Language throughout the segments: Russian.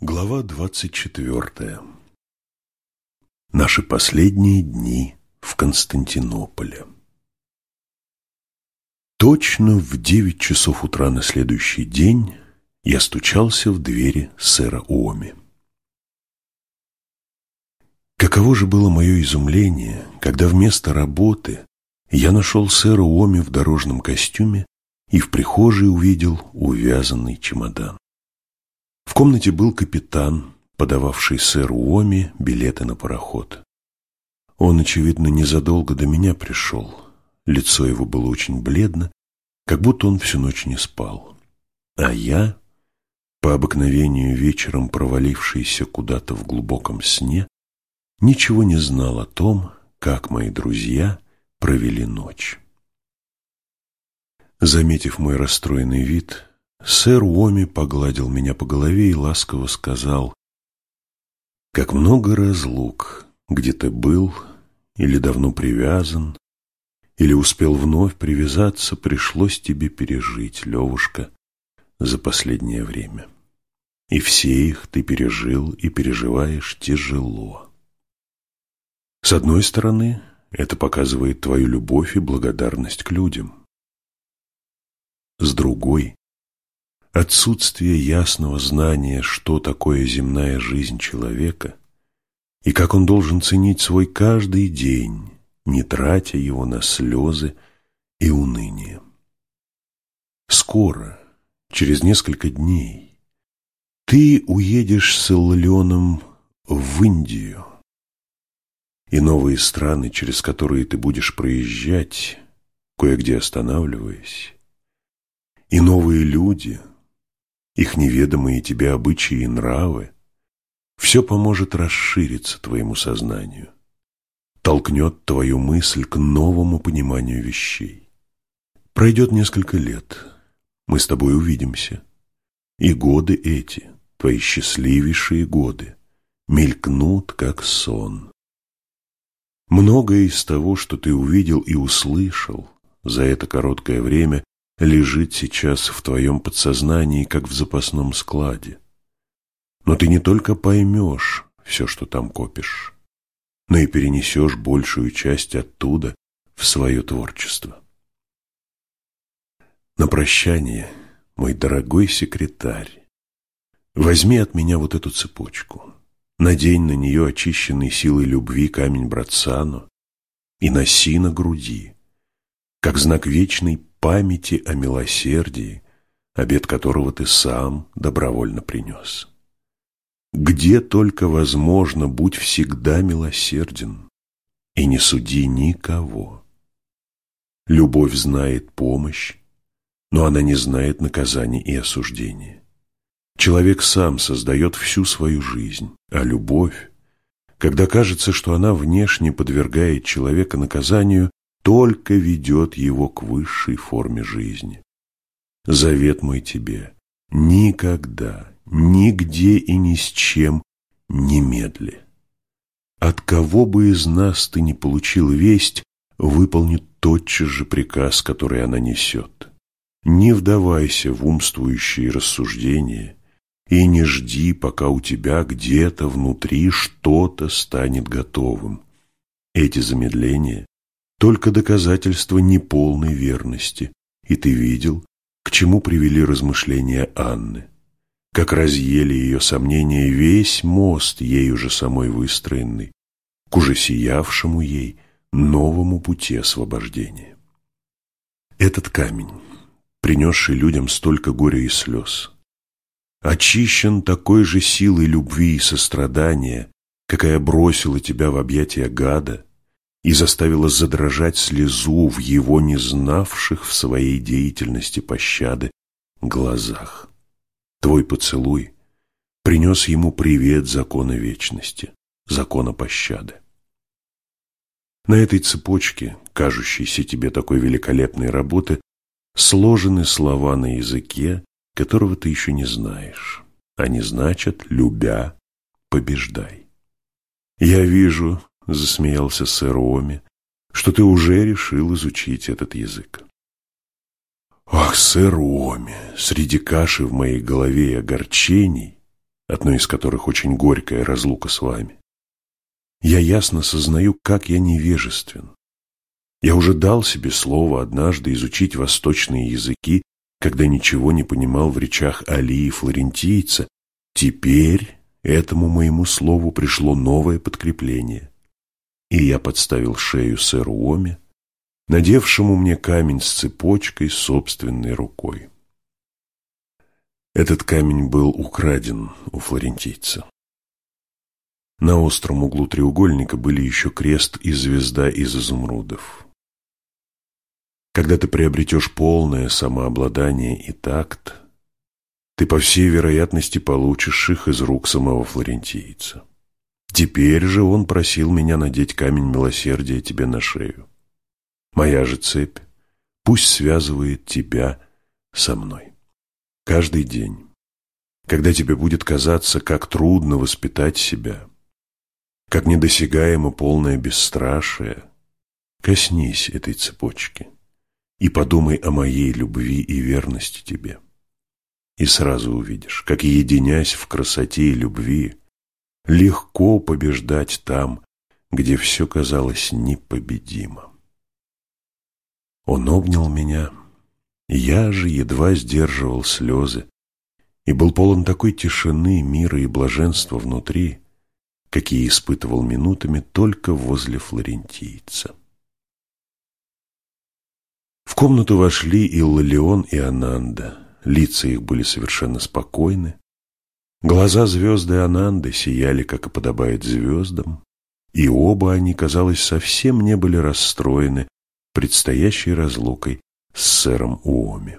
Глава двадцать четвертая. Наши последние дни в Константинополе. Точно в девять часов утра на следующий день я стучался в двери сэра Уоми. Каково же было мое изумление, когда вместо работы я нашел сэра Уоми в дорожном костюме и в прихожей увидел увязанный чемодан. В комнате был капитан, подававший сэру Уоми билеты на пароход. Он, очевидно, незадолго до меня пришел. Лицо его было очень бледно, как будто он всю ночь не спал. А я, по обыкновению вечером провалившийся куда-то в глубоком сне, ничего не знал о том, как мои друзья провели ночь. Заметив мой расстроенный вид, Сэр Уоми погладил меня по голове и ласково сказал, «Как много разлук, где ты был или давно привязан, или успел вновь привязаться, пришлось тебе пережить, Левушка, за последнее время. И все их ты пережил и переживаешь тяжело. С одной стороны, это показывает твою любовь и благодарность к людям. С другой, Отсутствие ясного знания, что такое земная жизнь человека и как он должен ценить свой каждый день, не тратя его на слезы и уныние. Скоро, через несколько дней, ты уедешь с Иллионом в Индию, и новые страны, через которые ты будешь проезжать, кое-где останавливаясь, и новые люди – их неведомые тебе обычаи и нравы, все поможет расшириться твоему сознанию, толкнет твою мысль к новому пониманию вещей. Пройдет несколько лет, мы с тобой увидимся, и годы эти, твои счастливейшие годы, мелькнут, как сон. Многое из того, что ты увидел и услышал за это короткое время, лежит сейчас в твоем подсознании, как в запасном складе. Но ты не только поймешь все, что там копишь, но и перенесешь большую часть оттуда в свое творчество. На прощание, мой дорогой секретарь, возьми от меня вот эту цепочку, надень на нее очищенный силой любви камень Братсану и носи на груди, как знак вечной памяти о милосердии, обет которого ты сам добровольно принес. Где только возможно, будь всегда милосерден и не суди никого. Любовь знает помощь, но она не знает наказания и осуждения. Человек сам создает всю свою жизнь, а любовь, когда кажется, что она внешне подвергает человека наказанию, только ведет его к высшей форме жизни. Завет мой тебе – никогда, нигде и ни с чем не медли. От кого бы из нас ты не получил весть, выполни тотчас же приказ, который она несет. Не вдавайся в умствующие рассуждения и не жди, пока у тебя где-то внутри что-то станет готовым. Эти замедления только доказательство неполной верности, и ты видел, к чему привели размышления Анны, как разъели ее сомнения весь мост, ею же самой выстроенный, к уже сиявшему ей новому пути освобождения. Этот камень, принесший людям столько горя и слез, очищен такой же силой любви и сострадания, какая бросила тебя в объятия гада, и заставила задрожать слезу в его не знавших в своей деятельности пощады глазах. Твой поцелуй принес ему привет закона вечности, закона пощады. На этой цепочке, кажущейся тебе такой великолепной работы, сложены слова на языке, которого ты еще не знаешь. Они значат «любя, побеждай». Я вижу, — засмеялся сэр Оми, — что ты уже решил изучить этот язык. Ах, сэр Оми, среди каши в моей голове и огорчений одной из которых очень горькая разлука с вами. Я ясно сознаю, как я невежествен. Я уже дал себе слово однажды изучить восточные языки, когда ничего не понимал в речах Али и флорентийца. Теперь этому моему слову пришло новое подкрепление. И я подставил шею сэру Оме, надевшему мне камень с цепочкой собственной рукой. Этот камень был украден у флорентийца. На остром углу треугольника были еще крест и звезда из изумрудов. Когда ты приобретешь полное самообладание и такт, ты по всей вероятности получишь их из рук самого флорентийца. Теперь же он просил меня надеть камень милосердия тебе на шею. Моя же цепь пусть связывает тебя со мной. Каждый день, когда тебе будет казаться, как трудно воспитать себя, как недосягаемо полное бесстрашие, коснись этой цепочки и подумай о моей любви и верности тебе. И сразу увидишь, как, единясь в красоте и любви, легко побеждать там, где все казалось непобедимо. Он обнял меня, я же едва сдерживал слезы и был полон такой тишины, мира и блаженства внутри, какие испытывал минутами только возле флорентийца. В комнату вошли Иллалион и Ананда. Лица их были совершенно спокойны. Глаза звезды Ананды сияли, как и подобает звездам, и оба они, казалось, совсем не были расстроены предстоящей разлукой с сэром Уоми.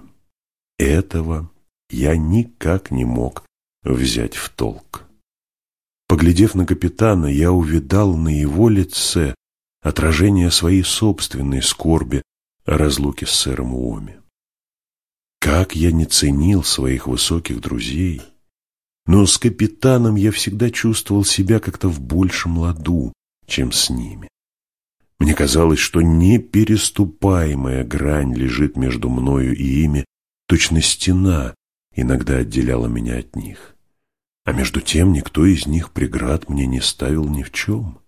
Этого я никак не мог взять в толк. Поглядев на капитана, я увидал на его лице отражение своей собственной скорби о разлуке с сэром Уоми. Как я не ценил своих высоких друзей, но с капитаном я всегда чувствовал себя как-то в большем ладу, чем с ними. Мне казалось, что непереступаемая грань лежит между мною и ими, точно стена иногда отделяла меня от них. А между тем никто из них преград мне не ставил ни в чем.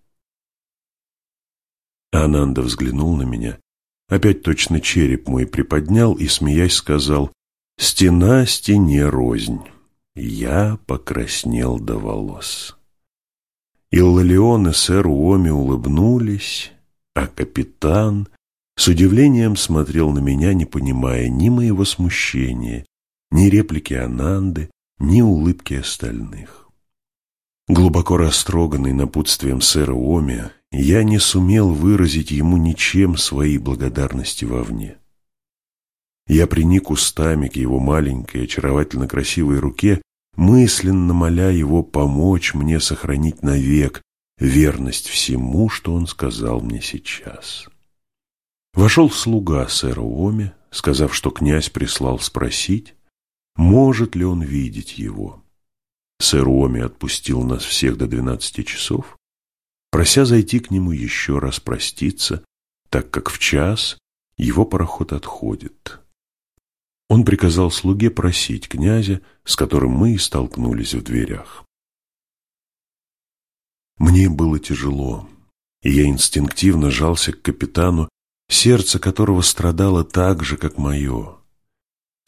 Ананда взглянул на меня, опять точно череп мой приподнял и, смеясь, сказал, «Стена стене рознь». Я покраснел до волос. Иллалион и сэр Уоми улыбнулись, а капитан с удивлением смотрел на меня, не понимая ни моего смущения, ни реплики Ананды, ни улыбки остальных. Глубоко растроганный напутствием сэра Оми, я не сумел выразить ему ничем своей благодарности вовне. Я приник устами к его маленькой, очаровательно красивой руке, мысленно моля его помочь мне сохранить навек верность всему, что он сказал мне сейчас. Вошел слуга сэра Оми, сказав, что князь прислал спросить, может ли он видеть его. Сэр Оми отпустил нас всех до двенадцати часов, прося зайти к нему еще раз проститься, так как в час его пароход отходит. Он приказал слуге просить князя, с которым мы и столкнулись в дверях. Мне было тяжело, и я инстинктивно жался к капитану, сердце которого страдало так же, как мое.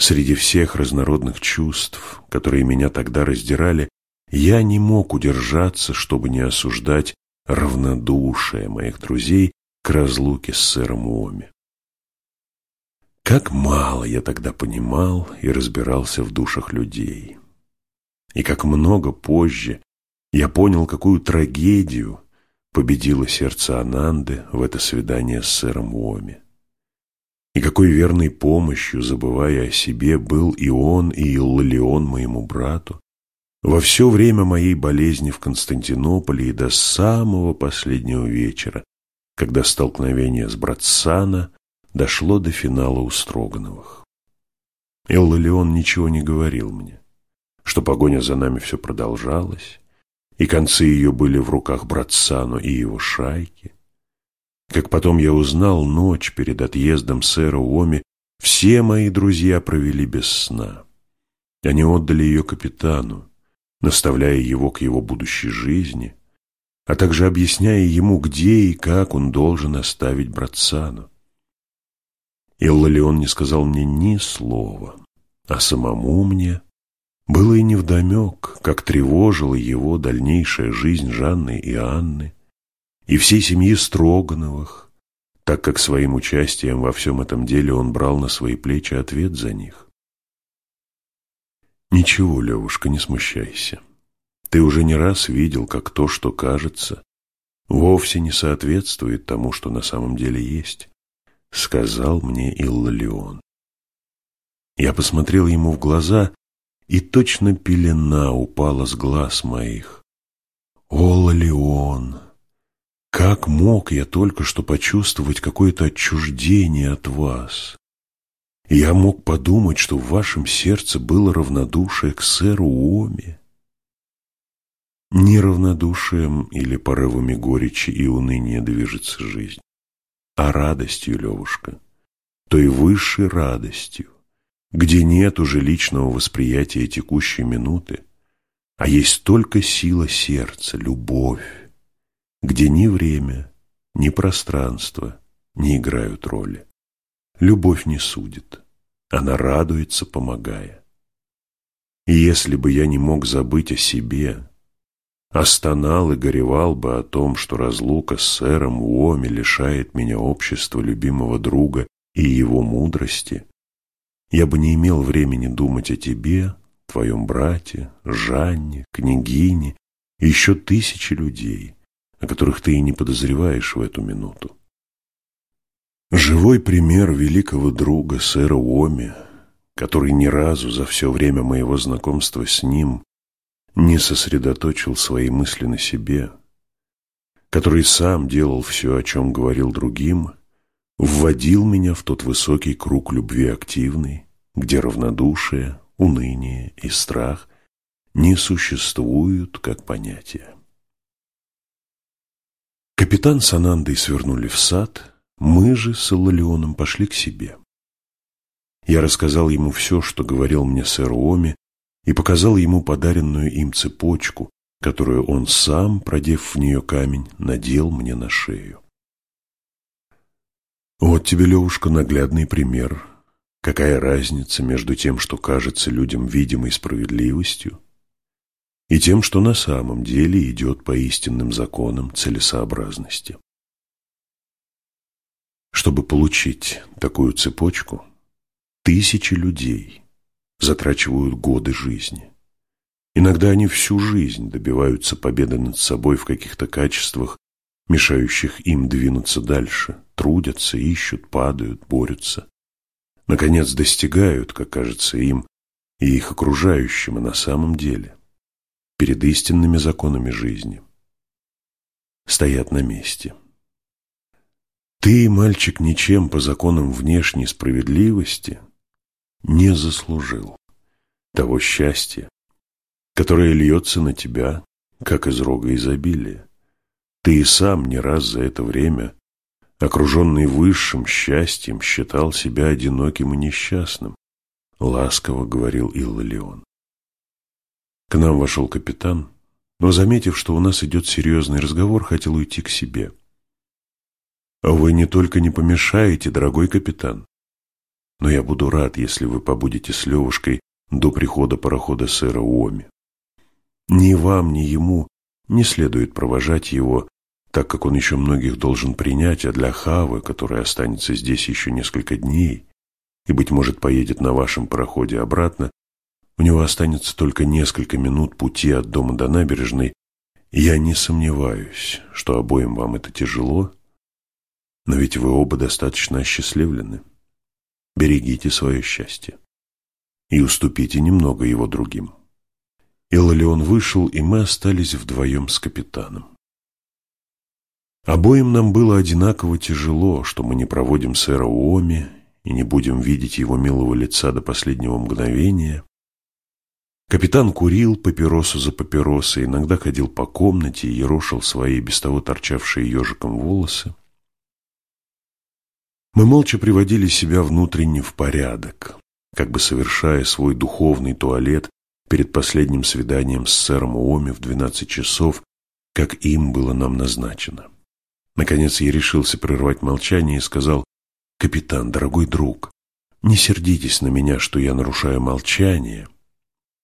Среди всех разнородных чувств, которые меня тогда раздирали, я не мог удержаться, чтобы не осуждать равнодушие моих друзей к разлуке с сэром Уоми. Как мало я тогда понимал и разбирался в душах людей. И как много позже я понял, какую трагедию победило сердце Ананды в это свидание с сэром Уоми. И какой верной помощью, забывая о себе, был и он, и Иллалион моему брату, во все время моей болезни в Константинополе и до самого последнего вечера, когда столкновение с Братсана дошло до финала у Строгановых. Иллалион ничего не говорил мне, что погоня за нами все продолжалась, и концы ее были в руках Братсану и его шайки, как потом я узнал, ночь перед отъездом сэра Уоми все мои друзья провели без сна. Они отдали ее капитану, наставляя его к его будущей жизни, а также объясняя ему, где и как он должен оставить Братсану. Иллалион не сказал мне ни слова, а самому мне было и невдомек, как тревожила его дальнейшая жизнь Жанны и Анны и всей семьи Строгановых, так как своим участием во всем этом деле он брал на свои плечи ответ за них. Ничего, Левушка, не смущайся. Ты уже не раз видел, как то, что кажется, вовсе не соответствует тому, что на самом деле есть, сказал мне Иллалион. Я посмотрел ему в глаза, и точно пелена упала с глаз моих. О, Лалион! Как мог я только что почувствовать какое-то отчуждение от вас? Я мог подумать, что в вашем сердце было равнодушие к сэру Уоме. Не равнодушием или порывами горечи и уныния движется жизнь, а радостью, Левушка, той высшей радостью, где нет уже личного восприятия текущей минуты, а есть только сила сердца, любовь, где ни время, ни пространство не играют роли. Любовь не судит, она радуется, помогая. И если бы я не мог забыть о себе, а и горевал бы о том, что разлука с сэром Уоми лишает меня общества любимого друга и его мудрости, я бы не имел времени думать о тебе, твоем брате, Жанне, княгине и еще тысячи людей, о которых ты и не подозреваешь в эту минуту. Живой пример великого друга сэра Уоми, который ни разу за все время моего знакомства с ним не сосредоточил свои мысли на себе, который сам делал все, о чем говорил другим, вводил меня в тот высокий круг любви активный, где равнодушие, уныние и страх не существуют как понятия. Капитан с Анандой свернули в сад, мы же с Иллалионом пошли к себе. Я рассказал ему все, что говорил мне сэр Оми, и показал ему подаренную им цепочку, которую он сам, продев в нее камень, надел мне на шею. Вот тебе, Левушка, наглядный пример. Какая разница между тем, что кажется людям видимой справедливостью, и тем, что на самом деле идет по истинным законам целесообразности. Чтобы получить такую цепочку, тысячи людей – затрачивают годы жизни. Иногда они всю жизнь добиваются победы над собой в каких-то качествах, мешающих им двинуться дальше, трудятся, ищут, падают, борются. Наконец достигают, как кажется им, и их окружающим, и на самом деле, перед истинными законами жизни. Стоят на месте. Ты, мальчик, ничем по законам внешней справедливости – не заслужил того счастья, которое льется на тебя, как из рога изобилия. Ты и сам не раз за это время, окруженный высшим счастьем, считал себя одиноким и несчастным, ласково говорил Иллалион. К нам вошел капитан, но, заметив, что у нас идет серьезный разговор, хотел уйти к себе. «Вы не только не помешаете, дорогой капитан, но я буду рад, если вы побудете с Левушкой до прихода парохода сэра Уоми. Ни вам, ни ему не следует провожать его, так как он еще многих должен принять, а для Хавы, которая останется здесь еще несколько дней и, быть может, поедет на вашем пароходе обратно, у него останется только несколько минут пути от дома до набережной, я не сомневаюсь, что обоим вам это тяжело, но ведь вы оба достаточно осчастливлены. Берегите свое счастье и уступите немного его другим. Иллион вышел, и мы остались вдвоем с капитаном. Обоим нам было одинаково тяжело, что мы не проводим сэра Уоми и не будем видеть его милого лица до последнего мгновения. Капитан курил папиросу за папиросой, иногда ходил по комнате и ерошил свои без того торчавшие ежиком волосы. Мы молча приводили себя внутренне в порядок, как бы совершая свой духовный туалет перед последним свиданием с сэром Уоми в двенадцать часов, как им было нам назначено. Наконец я решился прервать молчание и сказал, «Капитан, дорогой друг, не сердитесь на меня, что я нарушаю молчание,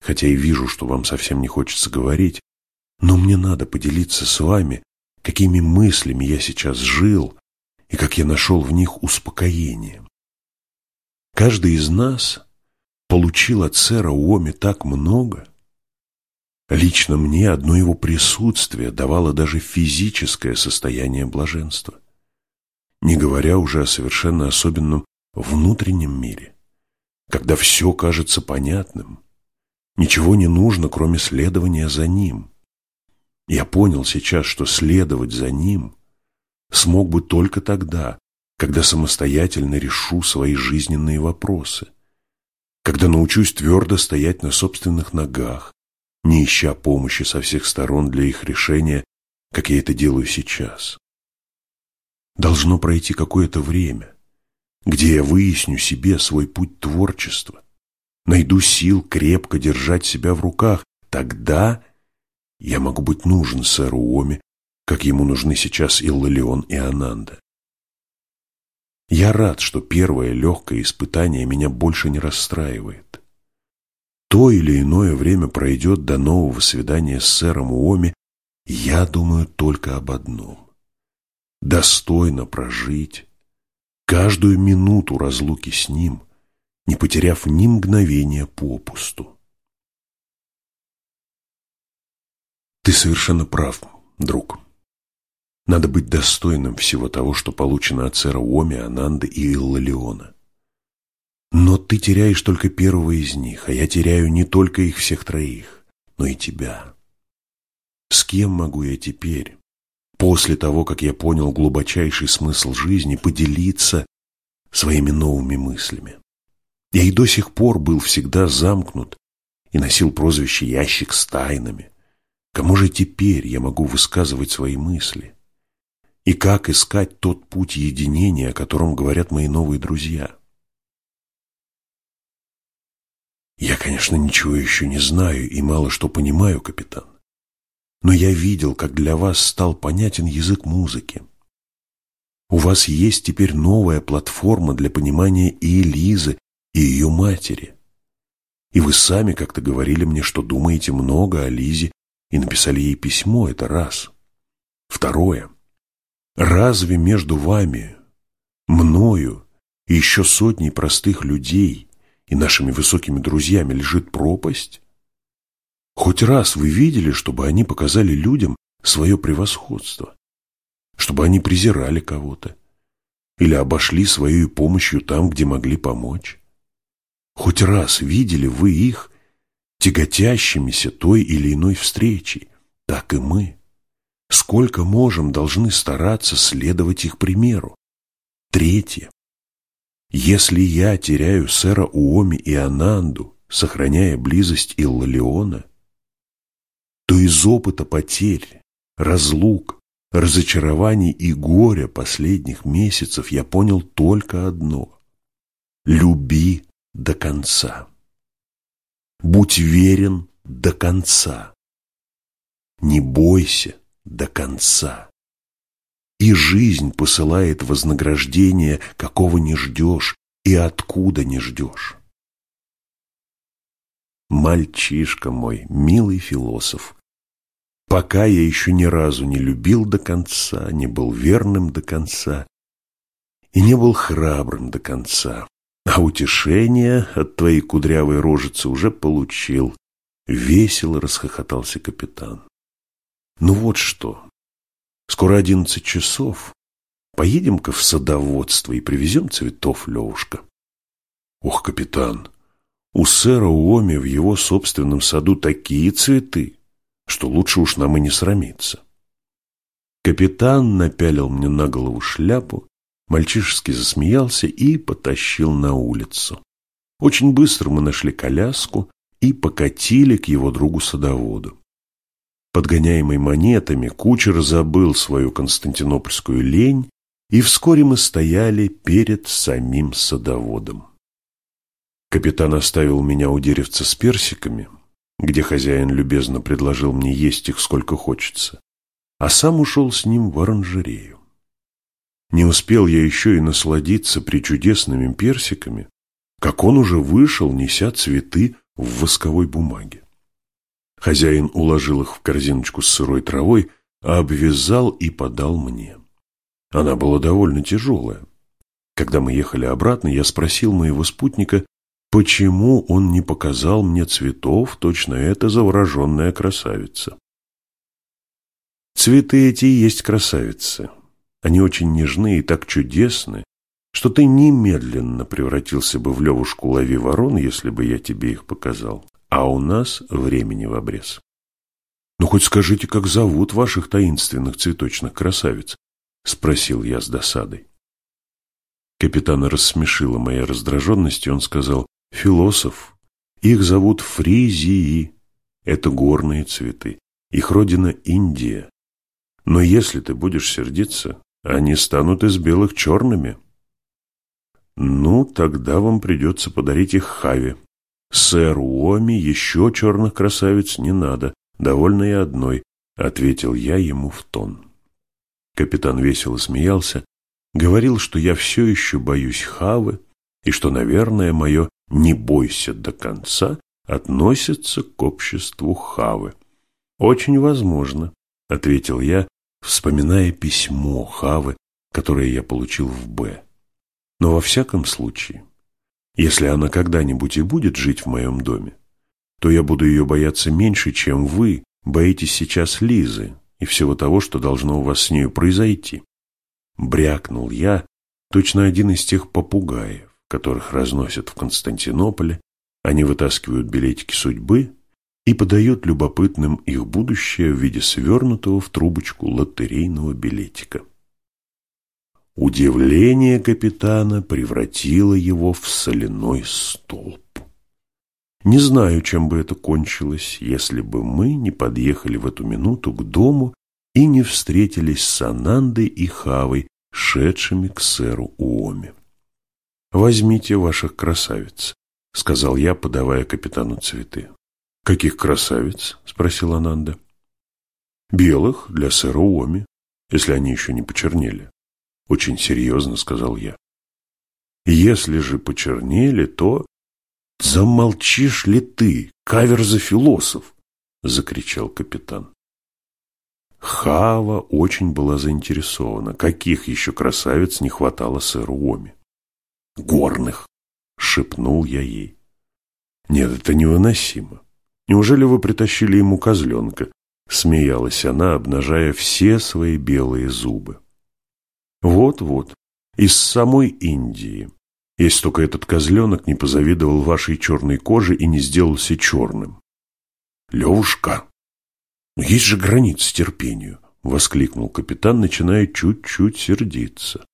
хотя и вижу, что вам совсем не хочется говорить, но мне надо поделиться с вами, какими мыслями я сейчас жил и как я нашел в них успокоение. Каждый из нас получил от сэра Уоми так много. Лично мне одно его присутствие давало даже физическое состояние блаженства, не говоря уже о совершенно особенном внутреннем мире, когда все кажется понятным, ничего не нужно, кроме следования за ним. Я понял сейчас, что следовать за ним смог бы только тогда, когда самостоятельно решу свои жизненные вопросы, когда научусь твердо стоять на собственных ногах, не ища помощи со всех сторон для их решения, как я это делаю сейчас. Должно пройти какое-то время, где я выясню себе свой путь творчества, найду сил крепко держать себя в руках, тогда я могу быть нужен сэру Уоми, как ему нужны сейчас Иллалион и Ананда. Я рад, что первое легкое испытание меня больше не расстраивает. То или иное время пройдет до нового свидания с сэром Уоми, я думаю только об одном. Достойно прожить каждую минуту разлуки с ним, не потеряв ни мгновения попусту. Ты совершенно прав, друг. Надо быть достойным всего того, что получено от сэра Уоми, Ананды и Иллалиона. Но ты теряешь только первого из них, а я теряю не только их всех троих, но и тебя. С кем могу я теперь, после того, как я понял глубочайший смысл жизни, поделиться своими новыми мыслями? Я и до сих пор был всегда замкнут и носил прозвище «ящик с тайнами». Кому же теперь я могу высказывать свои мысли? И как искать тот путь единения, о котором говорят мои новые друзья? Я, конечно, ничего еще не знаю и мало что понимаю, капитан. Но я видел, как для вас стал понятен язык музыки. У вас есть теперь новая платформа для понимания и Элизы, и ее матери. И вы сами как-то говорили мне, что думаете много о Лизе и написали ей письмо, это раз. Второе. Разве между вами, мною и еще сотней простых людей и нашими высокими друзьями лежит пропасть? Хоть раз вы видели, чтобы они показали людям свое превосходство, чтобы они презирали кого-то или обошли своей помощью там, где могли помочь? Хоть раз видели вы их тяготящимися той или иной встречей, так и мы. Сколько можем, должны стараться следовать их примеру. Третье. Если я теряю сэра Уоми и Ананду, сохраняя близость Иллалиона, то из опыта потерь, разлук, разочарований и горя последних месяцев я понял только одно – люби до конца. Будь верен до конца. Не бойся до конца. И жизнь посылает вознаграждение, какого не ждешь и откуда не ждешь. Мальчишка мой, милый философ, пока я еще ни разу не любил до конца, не был верным до конца и не был храбрым до конца, а утешение от твоей кудрявой рожицы уже получил. Весело расхохотался капитан. Ну вот что. Скоро одиннадцать часов. Поедем-ка в садоводство и привезем цветов, Левушка. Ох, капитан, у сэра Уоми в его собственном саду такие цветы, что лучше уж нам и не срамиться. Капитан напялил мне на голову шляпу, мальчишески засмеялся и потащил на улицу. Очень быстро мы нашли коляску и покатили к его другу-садоводу. Подгоняемый монетами, кучер забыл свою константинопольскую лень, и вскоре мы стояли перед самим садоводом. Капитан оставил меня у деревца с персиками, где хозяин любезно предложил мне есть их сколько хочется, а сам ушел с ним в оранжерею. Не успел я еще и насладиться причудесными персиками, как он уже вышел, неся цветы в восковой бумаге. Хозяин уложил их в корзиночку с сырой травой, обвязал и подал мне. Она была довольно тяжелая. Когда мы ехали обратно, я спросил моего спутника, почему он не показал мне цветов, точно эта завороженная красавица. Цветы эти и есть красавицы. Они очень нежны и так чудесны, что ты немедленно превратился бы в Левушку лови ворон, если бы я тебе их показал. А у нас времени в обрез. Ну, хоть скажите, как зовут ваших таинственных цветочных красавиц? Спросил я с досадой. Капитана рассмешила моя раздраженность, и он сказал, философ, их зовут фризии, это горные цветы, их родина Индия. Но если ты будешь сердиться, они станут из белых черными. Ну, тогда вам придется подарить их Хаве. Сэр Уоми еще черных красавиц не надо, довольно и одной, ответил я ему в тон. Капитан весело смеялся, говорил, что я все еще боюсь Хавы, и что, наверное, мое «не бойся до конца» относится к обществу Хавы. «Очень возможно», — ответил я, вспоминая письмо Хавы, которое я получил в «Б». Но во всяком случае, если она когда-нибудь и будет жить в моем доме, то я буду ее бояться меньше, чем вы боитесь сейчас Лизы и всего того, что должно у вас с нею произойти. Брякнул я, точно один из тех попугаев, которых разносят в Константинополе, они вытаскивают билетики судьбы и подают любопытным их будущее в виде свернутого в трубочку лотерейного билетика. Удивление капитана превратило его в соляной столб. Не знаю, чем бы это кончилось, если бы мы не подъехали в эту минуту к дому и не встретились с Анандой и Хавой, шедшими к сэру Уоме. «Возьмите ваших красавиц», — сказал я, подавая капитану цветы. «Каких красавиц?» — спросила Ананда. «Белых для сэра Уоми, если они еще не почернели». Очень серьезно сказал я. Если же почернели, то... Замолчишь ли ты, кавер за философ? Закричал капитан. Хава очень была заинтересована, каких еще красавиц не хватало сэру Уоми. «Горных!» — шепнул я ей. «Нет, это невыносимо. Неужели вы притащили ему козленка?» — смеялась она, обнажая все свои белые зубы. Вот-вот, из самой Индии. Если только этот козленок не позавидовал вашей черной коже и не сделался черным. Левушка, ну есть же границы терпению, воскликнул капитан, начиная чуть-чуть сердиться.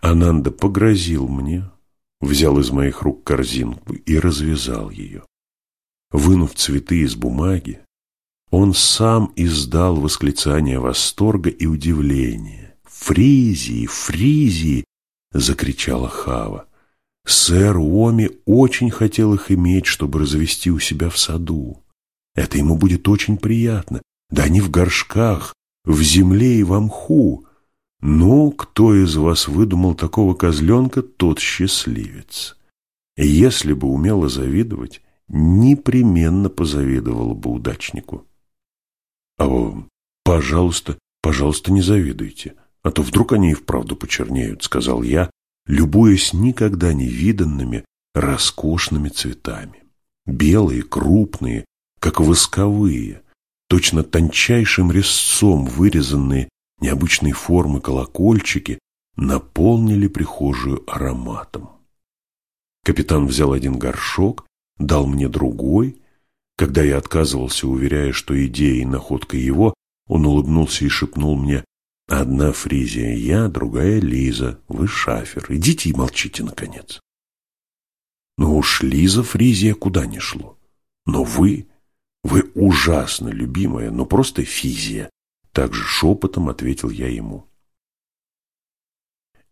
Ананда погрозил мне, взял из моих рук корзинку и развязал ее. Вынув цветы из бумаги, он сам издал восклицание восторга и удивления. «Фризии! Фризии!» — закричала Хава. Сэр Уоми очень хотел их иметь, чтобы развести у себя в саду. Это ему будет очень приятно. Да они в горшках, в земле и в мху. Ну, кто из вас выдумал такого козленка, тот счастливец. Если бы умела завидовать, непременно позавидовала бы удачнику. А, пожалуйста, пожалуйста, не завидуйте а то вдруг они и вправду почернеют, сказал я, любуясь никогда не виданными роскошными цветами. Белые, крупные, как восковые, точно тончайшим резцом вырезанные необычной формы колокольчики наполнили прихожую ароматом. Капитан взял один горшок, дал мне другой. Когда я отказывался, уверяя, что идея и находка его, он улыбнулся и шепнул мне Одна Фризия я, другая Лиза. Вы шафер. Идите и молчите, наконец. Ну уж Лиза Фризия куда ни шло. Но вы, вы ужасно любимая, но просто физия. Также шепотом ответил я ему.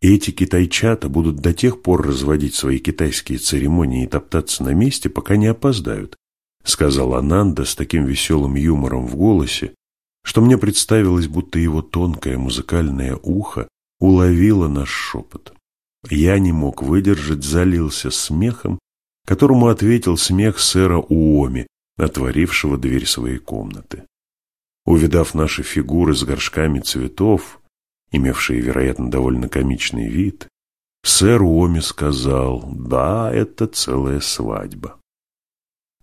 Эти китайчата будут до тех пор разводить свои китайские церемонии и топтаться на месте, пока не опоздают, сказал Ананда с таким веселым юмором в голосе, что мне представилось, будто его тонкое музыкальное ухо уловило наш шепот. Я не мог выдержать, залился смехом, которому ответил смех сэра Уоми, отворившего дверь своей комнаты. Увидав наши фигуры с горшками цветов, имевшие, вероятно, довольно комичный вид, сэр Уоми сказал, да, это целая свадьба.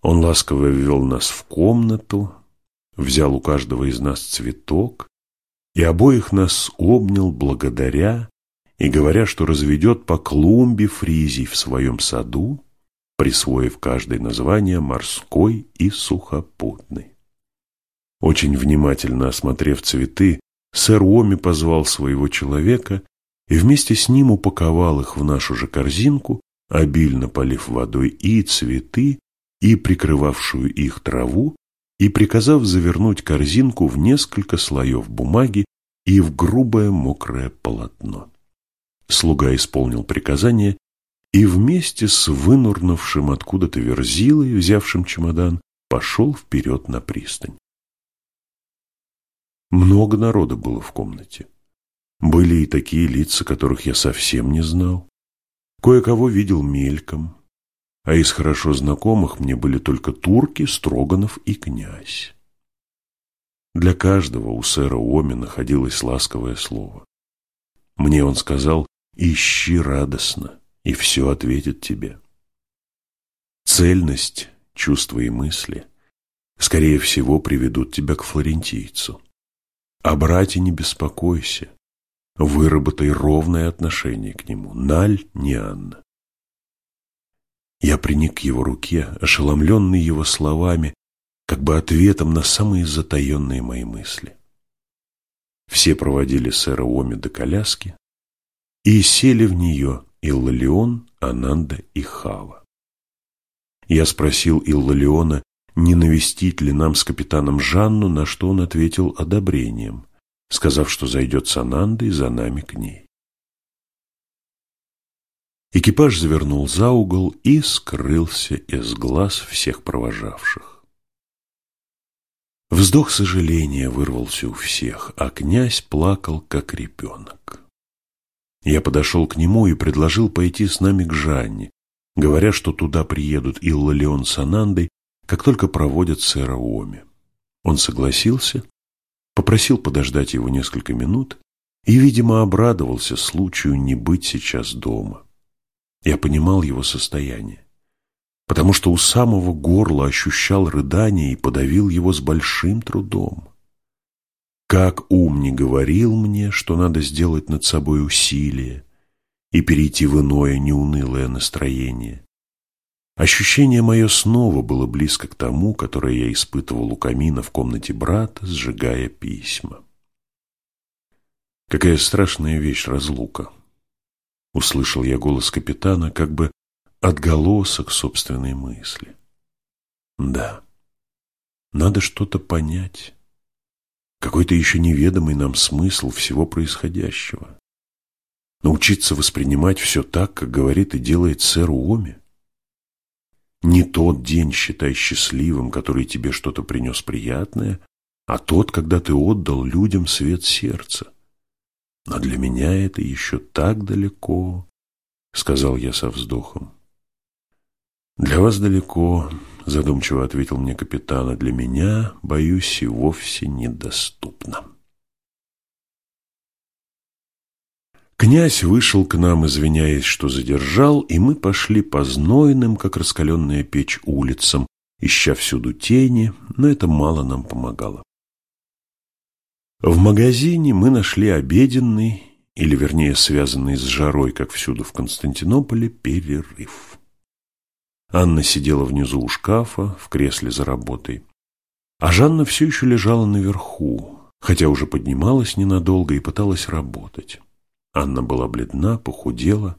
Он ласково ввел нас в комнату, взял у каждого из нас цветок и обоих нас обнял благодаря и говоря, что разведет по клумбе фризий в своем саду, присвоив каждое название морской и сухопутный. Очень внимательно осмотрев цветы, сэр Уоми позвал своего человека и вместе с ним упаковал их в нашу же корзинку, обильно полив водой и цветы, и прикрывавшую их траву, и приказав завернуть корзинку в несколько слоев бумаги и в грубое мокрое полотно. Слуга исполнил приказание и вместе с вынурнувшим откуда-то верзилой, взявшим чемодан, пошел вперед на пристань. Много народа было в комнате. Были и такие лица, которых я совсем не знал. Кое-кого видел мельком, а из хорошо знакомых мне были только турки, Строганов и князь. Для каждого у сэра Оми находилось ласковое слово. Мне он сказал «Ищи радостно, и все ответит тебе». Цельность, чувства и мысли, скорее всего, приведут тебя к флорентийцу. О брате не беспокойся, выработай ровное отношение к нему, Наль не Анна. Я приник к его руке, ошеломленный его словами, как бы ответом на самые затаенные мои мысли. Все проводили сэра Оми до коляски и сели в нее Иллалион, Ананда и Хава. Я спросил Иллалиона, не навестить ли нам с капитаном Жанну, на что он ответил одобрением, сказав, что зайдет с Анандой за нами к ней. Экипаж завернул за угол и скрылся из глаз всех провожавших. Вздох сожаления вырвался у всех, а князь плакал, как ребенок. Я подошел к нему и предложил пойти с нами к Жанне, говоря, что туда приедут Иллалион с Анандой, как только проводят сэра Оми. Он согласился, попросил подождать его несколько минут и, видимо, обрадовался случаю не быть сейчас дома. Я понимал его состояние, потому что у самого горла ощущал рыдание и подавил его с большим трудом. Как ум не говорил мне, что надо сделать над собой усилие и перейти в иное неунылое настроение, ощущение мое снова было близко к тому, которое я испытывал у камина в комнате брата, сжигая письма. Какая страшная вещь разлука! Услышал я голос капитана, как бы отголосок собственной мысли. Да, надо что-то понять. Какой-то еще неведомый нам смысл всего происходящего. Научиться воспринимать все так, как говорит и делает сэр Уоми. Не тот день считай счастливым, который тебе что-то принес приятное, а тот, когда ты отдал людям свет сердца. Но для меня это еще так далеко, сказал я со вздохом. Для вас далеко, задумчиво ответил мне капитан, а для меня, боюсь, и вовсе недоступно. Князь вышел к нам, извиняясь, что задержал, и мы пошли по знойным, как раскаленная печь, улицам, ища всюду тени, но это мало нам помогало. В магазине мы нашли обеденный, или вернее связанный с жарой, как всюду в Константинополе, перерыв. Анна сидела внизу у шкафа, в кресле за работой. А Жанна все еще лежала наверху, хотя уже поднималась ненадолго и пыталась работать. Анна была бледна, похудела,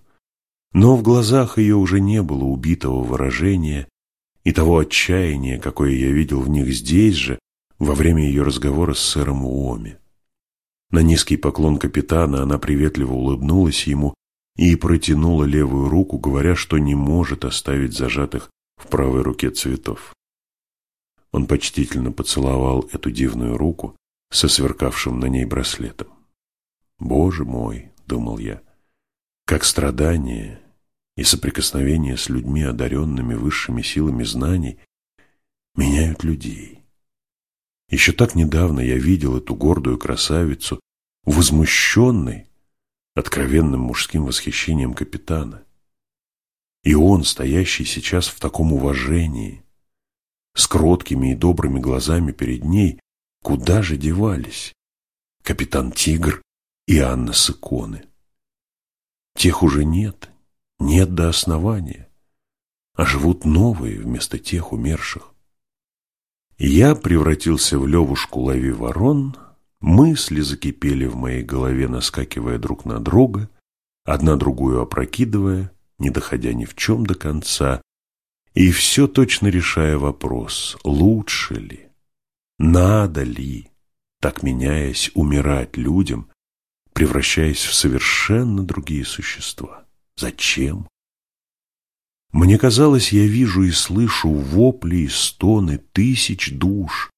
но в глазах ее уже не было убитого выражения и того отчаяния, какое я видел в них здесь же, во время ее разговора с сэром Уоми. На низкий поклон капитана она приветливо улыбнулась ему и протянула левую руку, говоря, что не может оставить зажатых в правой руке цветов. Он почтительно поцеловал эту дивную руку со сверкавшим на ней браслетом. «Боже мой!» — думал я. «Как страдания и соприкосновение с людьми, одаренными высшими силами знаний, меняют людей. Еще так недавно я видел эту гордую красавицу, возмущенной откровенным мужским восхищением капитана. И он, стоящий сейчас в таком уважении, с кроткими и добрыми глазами перед ней, куда же девались капитан Тигр и Анна с иконы? Тех уже нет, нет до основания, а живут новые вместо тех умерших. Я превратился в левушку лови ворон, мысли закипели в моей голове, наскакивая друг на друга, одна другую опрокидывая, не доходя ни в чем до конца, и все точно решая вопрос, лучше ли, надо ли, так меняясь, умирать людям, превращаясь в совершенно другие существа. Зачем? Мне казалось, я вижу и слышу вопли и стоны тысяч душ,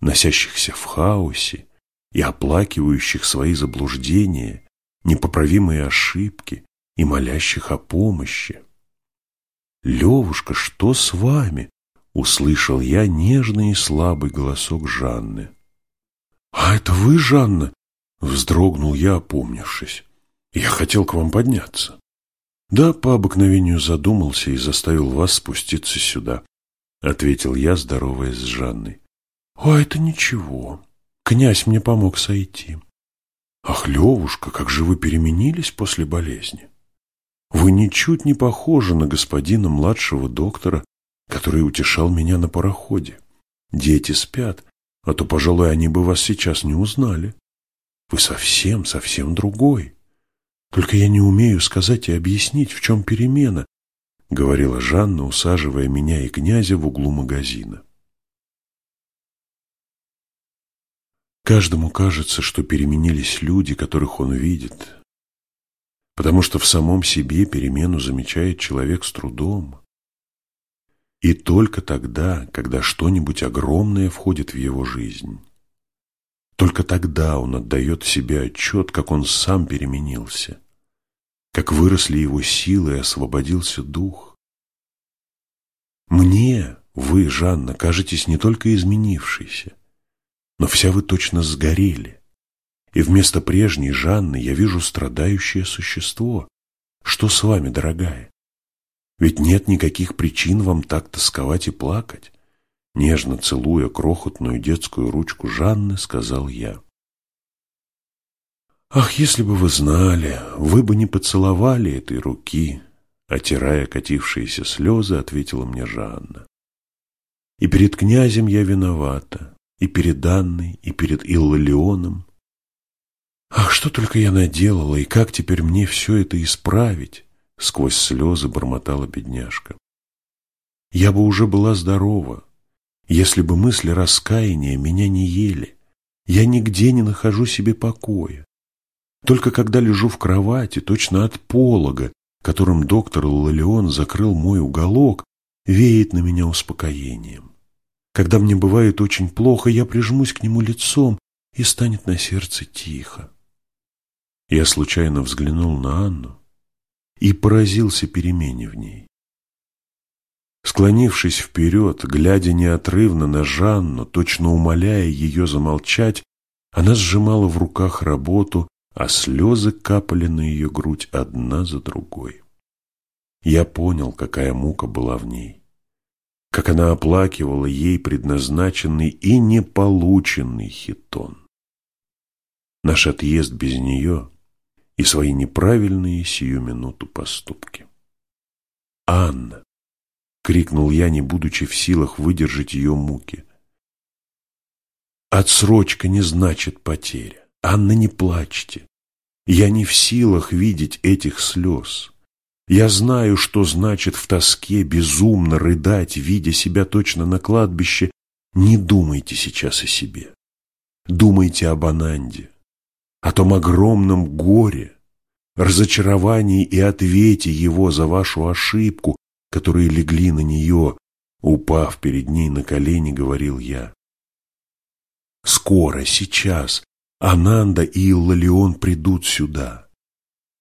носящихся в хаосе и оплакивающих свои заблуждения, непоправимые ошибки и молящих о помощи. «Левушка, что с вами?» — услышал я нежный и слабый голосок Жанны. «А это вы, Жанна?» — вздрогнул я, опомнившись. «Я хотел к вам подняться». «Да, по обыкновению задумался и заставил вас спуститься сюда», — ответил я, здороваясь с Жанной. «О, это ничего. Князь мне помог сойти». «Ах, Левушка, как же вы переменились после болезни!» Вы ничуть не похожи на господина младшего доктора, который утешал меня на пароходе. Дети спят, а то, пожалуй, они бы вас сейчас не узнали. Вы совсем, совсем другой. Только я не умею сказать и объяснить, в чем перемена, — говорила Жанна, усаживая меня и князя в углу магазина. Каждому кажется, что переменились люди, которых он видит, потому что в самом себе перемену замечает человек с трудом. И только тогда, когда что-нибудь огромное входит в его жизнь, только тогда он отдает себе отчет, как он сам переменился, как выросли его силы и освободился дух. Мне вы, Жанна, кажетесь не только изменившейся, но вся вы точно сгорели. И вместо прежней Жанны я вижу страдающее существо. Что с вами, дорогая? Ведь нет никаких причин вам так тосковать и плакать. Нежно целуя крохотную детскую ручку Жанны, сказал я. Ах, если бы вы знали, вы бы не поцеловали этой руки, отирая катившиеся слезы, ответила мне Жанна. И перед князем я виновата, и перед Анной, и перед Иллалионом, Ах, что только я наделала, и как теперь мне все это исправить? Сквозь слезы бормотала бедняжка. Я бы уже была здорова, если бы мысли раскаяния меня не ели. Я нигде не нахожу себе покоя. Только когда лежу в кровати, точно от полога, которым доктор Лалеон закрыл мой уголок, веет на меня успокоением. Когда мне бывает очень плохо, я прижмусь к нему лицом, и станет на сердце тихо. Я случайно взглянул на Анну и поразился перемене в ней. Склонившись вперед, глядя неотрывно на Жанну, точно умоляя ее замолчать, она сжимала в руках работу, а слезы капали на ее грудь одна за другой. Я понял, какая мука была в ней, как она оплакивала ей предназначенный и неполученный хитон. Наш отъезд без нее и свои неправильные сию минуту поступки. «Анна!» — крикнул я, не будучи в силах выдержать ее муки. «Отсрочка не значит потеря. Анна, не плачьте. Я не в силах видеть этих слез. Я знаю, что значит в тоске безумно рыдать, видя себя точно на кладбище. Не думайте сейчас о себе. Думайте об Ананде, о том огромном горе, разочаровании и ответе его за вашу ошибку, которые легли на нее, Упав перед ней на колени, говорил я. Скоро, сейчас, Ананда и Иллалион придут сюда.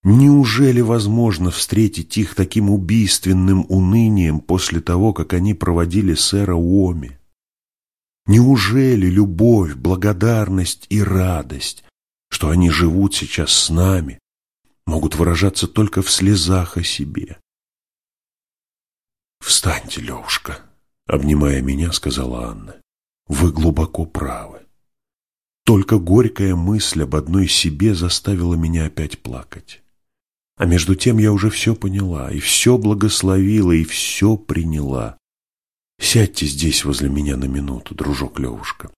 Неужели возможно встретить их таким убийственным унынием после того, как они проводили сэра Уоми? Неужели любовь, благодарность и радость, что они живут сейчас с нами, могут выражаться только в слезах о себе? «Встаньте, Левушка», — обнимая меня, сказала Анна. «Вы глубоко правы. Только горькая мысль об одной себе заставила меня опять плакать. А между тем я уже все поняла, и все благословила, и все приняла. Сядьте здесь возле меня на минуту, дружок Левушка.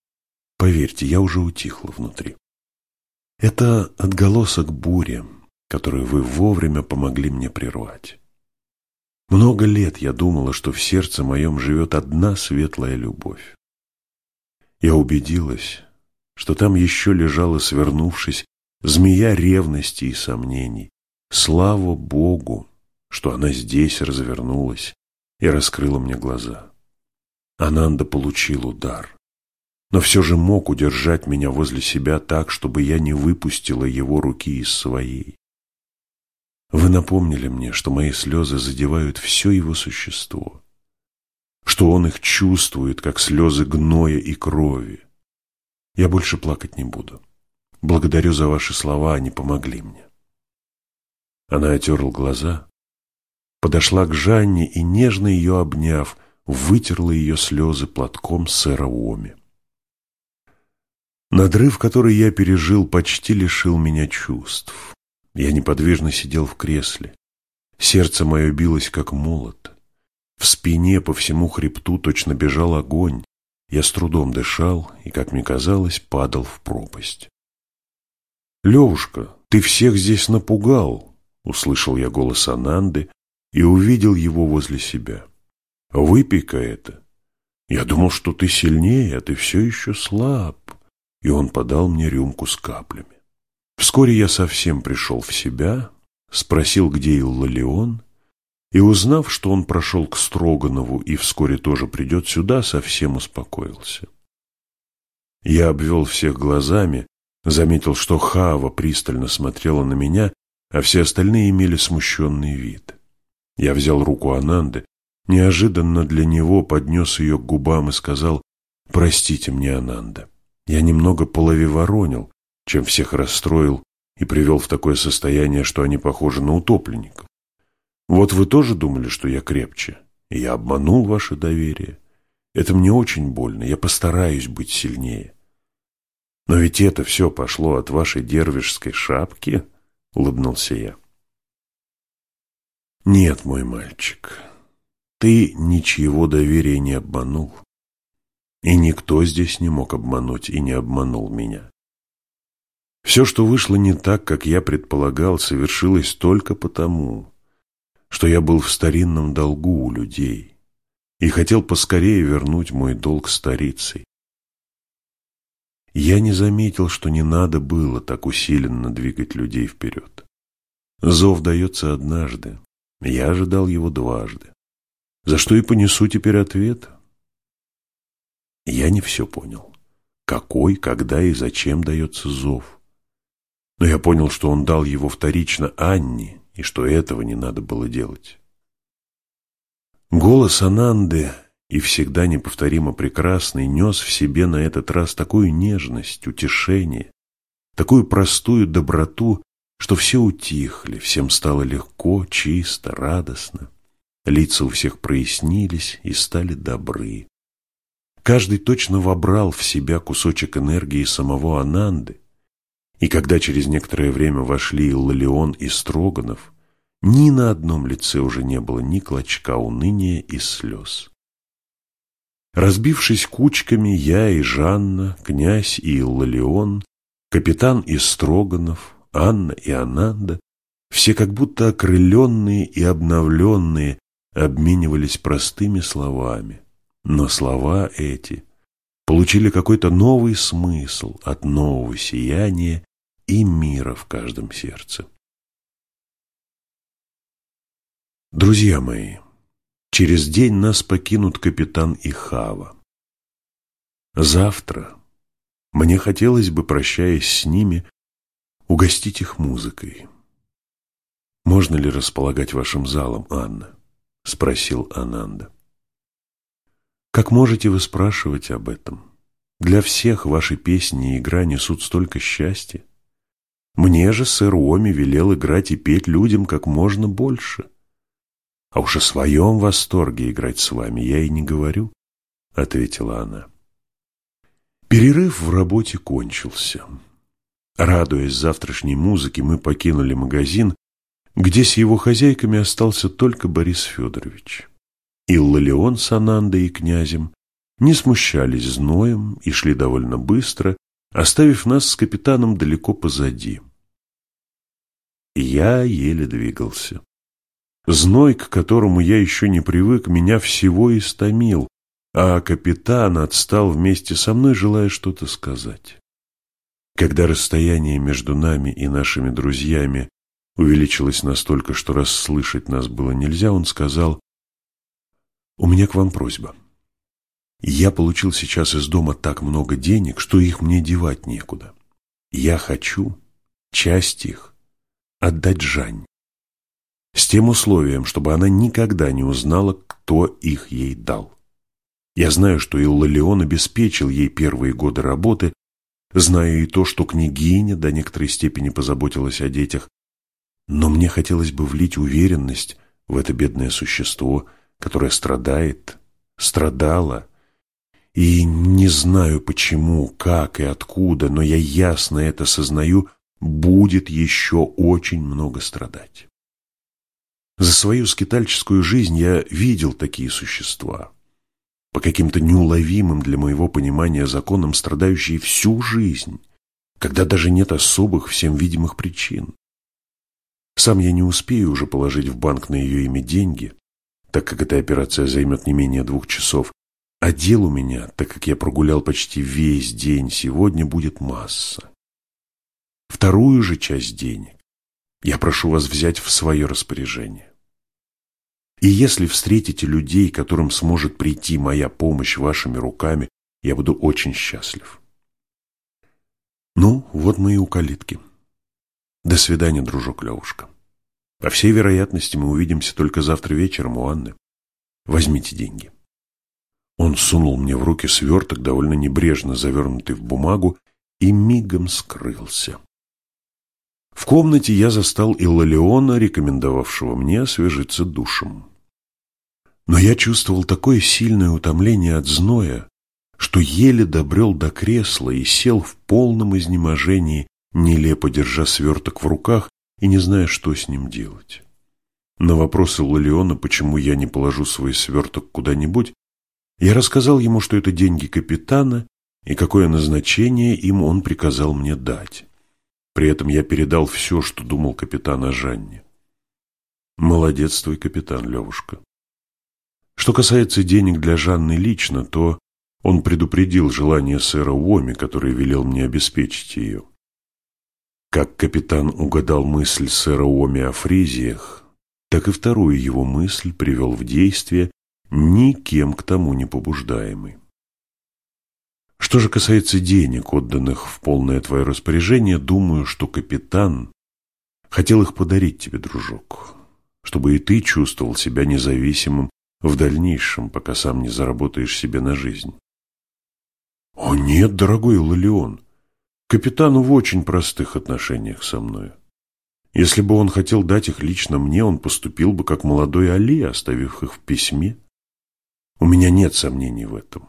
Поверьте, я уже утихла внутри. Это отголосок бури, которую вы вовремя помогли мне прервать. Много лет я думала, что в сердце моем живет одна светлая любовь. Я убедилась, что там еще лежала, свернувшись, змея ревности и сомнений. Слава Богу, что она здесь развернулась и раскрыла мне глаза. Ананда получил удар, но все же мог удержать меня возле себя так, чтобы я не выпустила его руки из своей. Вы напомнили мне, что мои слезы задевают все его существо, что он их чувствует, как слезы гноя и крови. Я больше плакать не буду. Благодарю за ваши слова, они помогли мне. Она отерла глаза, подошла к Жанне и, нежно ее обняв, вытерла ее слезы платком сэра Уоми. Надрыв, который я пережил, почти лишил меня чувств. Я неподвижно сидел в кресле. Сердце мое билось, как молот. В спине по всему хребту точно бежал огонь. Я с трудом дышал и, как мне казалось, падал в пропасть. «Левушка, ты всех здесь напугал!» Услышал я голос Ананды и увидел его возле себя. «Выпей-ка это. Я думал, что ты сильнее, а ты все еще слаб». И он подал мне рюмку с каплями. Вскоре я совсем пришел в себя, спросил, где Иллалион, и, узнав, что он прошел к Строганову и вскоре тоже придет сюда, совсем успокоился. Я обвел всех глазами, заметил, что Хава пристально смотрела на меня, а все остальные имели смущенный вид. Я взял руку Ананды, неожиданно для него поднес ее к губам и сказал «Простите мне, Ананда, я немного половиворонил, чем всех расстроил и привел в такое состояние, что они похожи на утопленников. Вот вы тоже думали, что я крепче, я обманул ваше доверие. Это мне очень больно, я постараюсь быть сильнее. Но ведь это все пошло от вашей дервишской шапки, улыбнулся я. Нет, мой мальчик, ты ничего доверия не обманул. И никто здесь не мог обмануть и не обманул меня. Все, что вышло не так, как я предполагал, совершилось только потому, что я был в старинном долгу у людей и хотел поскорее вернуть мой долг старицей. Я не заметил, что не надо было так усиленно двигать людей вперед. Зов дается однажды, я ожидал его дважды. За что и понесу теперь ответ? Я не все понял. Какой, когда и зачем дается зов? Но я понял, что он дал его вторично Анне, и что этого не надо было делать. Голос Ананды, и всегда неповторимо прекрасный, нес в себе на этот раз такую нежность, утешение, такую простую доброту, что все утихли, всем стало легко, чисто, радостно. Лица у всех прояснились и стали добры. Каждый точно вобрал в себя кусочек энергии самого Ананды, и когда через некоторое время вошли Лалеон и Строганов, ни на одном лице уже не было ни клочка уныния и слез. Разбившись кучками, я и Жанна, князь и Иллалион, капитан и Строганов, Анна и Ананда, все как будто окрыленные и обновленные, обменивались простыми словами. Но слова эти получили какой-то новый смысл от нового сияния и мира в каждом сердце. Друзья мои, Через день нас покинут капитан и Хава. Завтра мне хотелось бы, прощаясь с ними, угостить их музыкой. «Можно ли располагать вашим залом, Анна?» – спросил Ананда. «Как можете вы спрашивать об этом? Для всех ваши песни и игра несут столько счастья. Мне же сэр Уоми велел играть и петь людям как можно больше. А уж о своем восторге играть с вами я и не говорю», – ответила она. Перерыв в работе кончился. Радуясь завтрашней музыке, мы покинули магазин, где с его хозяйками остался только Борис Федорович. Иллалион с Анандой и князем не смущались зноем и шли довольно быстро, оставив нас с капитаном далеко позади. Я еле двигался. Зной, к которому я еще не привык, меня всего истомил, а капитан отстал вместе со мной, желая что-то сказать. Когда расстояние между нами и нашими друзьями увеличилось настолько, что расслышать нас было нельзя, он сказал, «У меня к вам просьба. Я получил сейчас из дома так много денег, что их мне девать некуда. Я хочу часть их отдать Жань, с тем условием, чтобы она никогда не узнала, кто их ей дал. Я знаю, что Иллалион обеспечил ей первые годы работы, знаю и то, что княгиня до некоторой степени позаботилась о детях, но мне хотелось бы влить уверенность в это бедное существо, которое страдает, страдало, и не знаю почему, как и откуда, но я ясно это сознаю, будет еще очень много страдать. За свою скитальческую жизнь я видел такие существа, по каким-то неуловимым для моего понимания законам, страдающие всю жизнь, когда даже нет особых всем видимых причин. Сам я не успею уже положить в банк на ее имя деньги, так как эта операция займет не менее двух часов, а дел у меня, так как я прогулял почти весь день сегодня, будет масса. Вторую же часть денег я прошу вас взять в свое распоряжение. И если встретите людей, которым сможет прийти моя помощь вашими руками, я буду очень счастлив. Ну, вот мы и у калитки. До свидания, дружок Левушка. По всей вероятности, мы увидимся только завтра вечером у Анны. Возьмите деньги. Он сунул мне в руки сверток, довольно небрежно завернутый в бумагу, и мигом скрылся. В комнате я застал Иллалиона, рекомендовавшего мне освежиться душем. Но я чувствовал такое сильное утомление от зноя, что еле добрел до кресла и сел в полном изнеможении, нелепо держа сверток в руках и не зная, что с ним делать. На вопросы Лолеона, почему я не положу свой сверток куда-нибудь, я рассказал ему, что это деньги капитана и какое назначение им он приказал мне дать. При этом я передал все, что думал капитан о Жанне. Молодец твой капитан, Левушка. Что касается денег для Жанны лично, то он предупредил желание сэра Уоми, который велел мне обеспечить ее. Как капитан угадал мысль сэра Уоми о фризиях, так и вторую его мысль привел в действие, никем к тому не побуждаемый. Что же касается денег, отданных в полное твое распоряжение, думаю, что капитан хотел их подарить тебе, дружок, чтобы и ты чувствовал себя независимым в дальнейшем, пока сам не заработаешь себе на жизнь. О нет, дорогой Лолеон, капитану в очень простых отношениях со мной. Если бы он хотел дать их лично мне, он поступил бы как молодой Али, оставив их в письме. У меня нет сомнений в этом.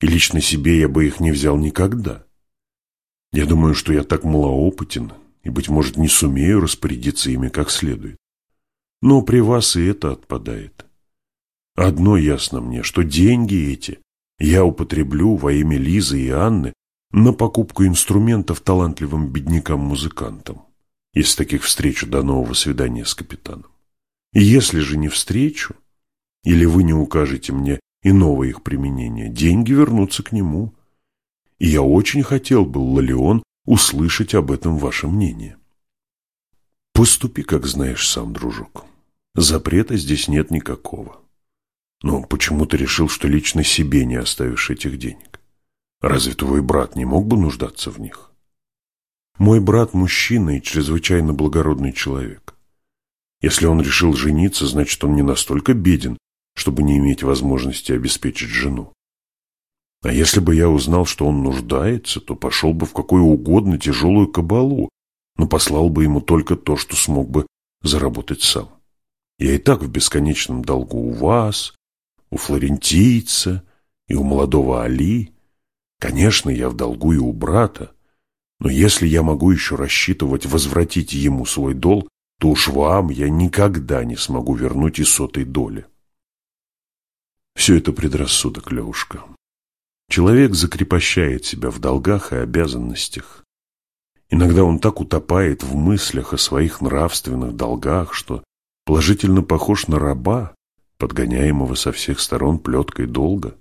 И лично себе я бы их не взял никогда. Я думаю, что я так малоопытен и, быть может, не сумею распорядиться ими как следует. Но при вас и это отпадает. Одно ясно мне, что деньги эти я употреблю во имя Лизы и Анны на покупку инструментов талантливым беднякам-музыкантам, если таких встречу до нового свидания с капитаном. И если же не встречу, или вы не укажете мне иного их применения, деньги вернутся к нему. И я очень хотел бы, Лалеон, услышать об этом ваше мнение. Поступи, как знаешь сам, дружок. Запрета здесь нет никакого. Но почему ты решил, что лично себе не оставишь этих денег? Разве твой брат не мог бы нуждаться в них? Мой брат мужчина и чрезвычайно благородный человек. Если он решил жениться, значит, он не настолько беден, чтобы не иметь возможности обеспечить жену. А если бы я узнал, что он нуждается, то пошел бы в какую угодно тяжелую кабалу, но послал бы ему только то, что смог бы заработать сам. Я и так в бесконечном долгу у вас, у флорентийца и у молодого Али. Конечно, я в долгу и у брата, но если я могу еще рассчитывать возвратить ему свой долг, то уж вам я никогда не смогу вернуть и сотой доли. Все это предрассудок, Левушка. Человек закрепощает себя в долгах и обязанностях. Иногда он так утопает в мыслях о своих нравственных долгах, что положительно похож на раба, подгоняемого со всех сторон плеткой долга.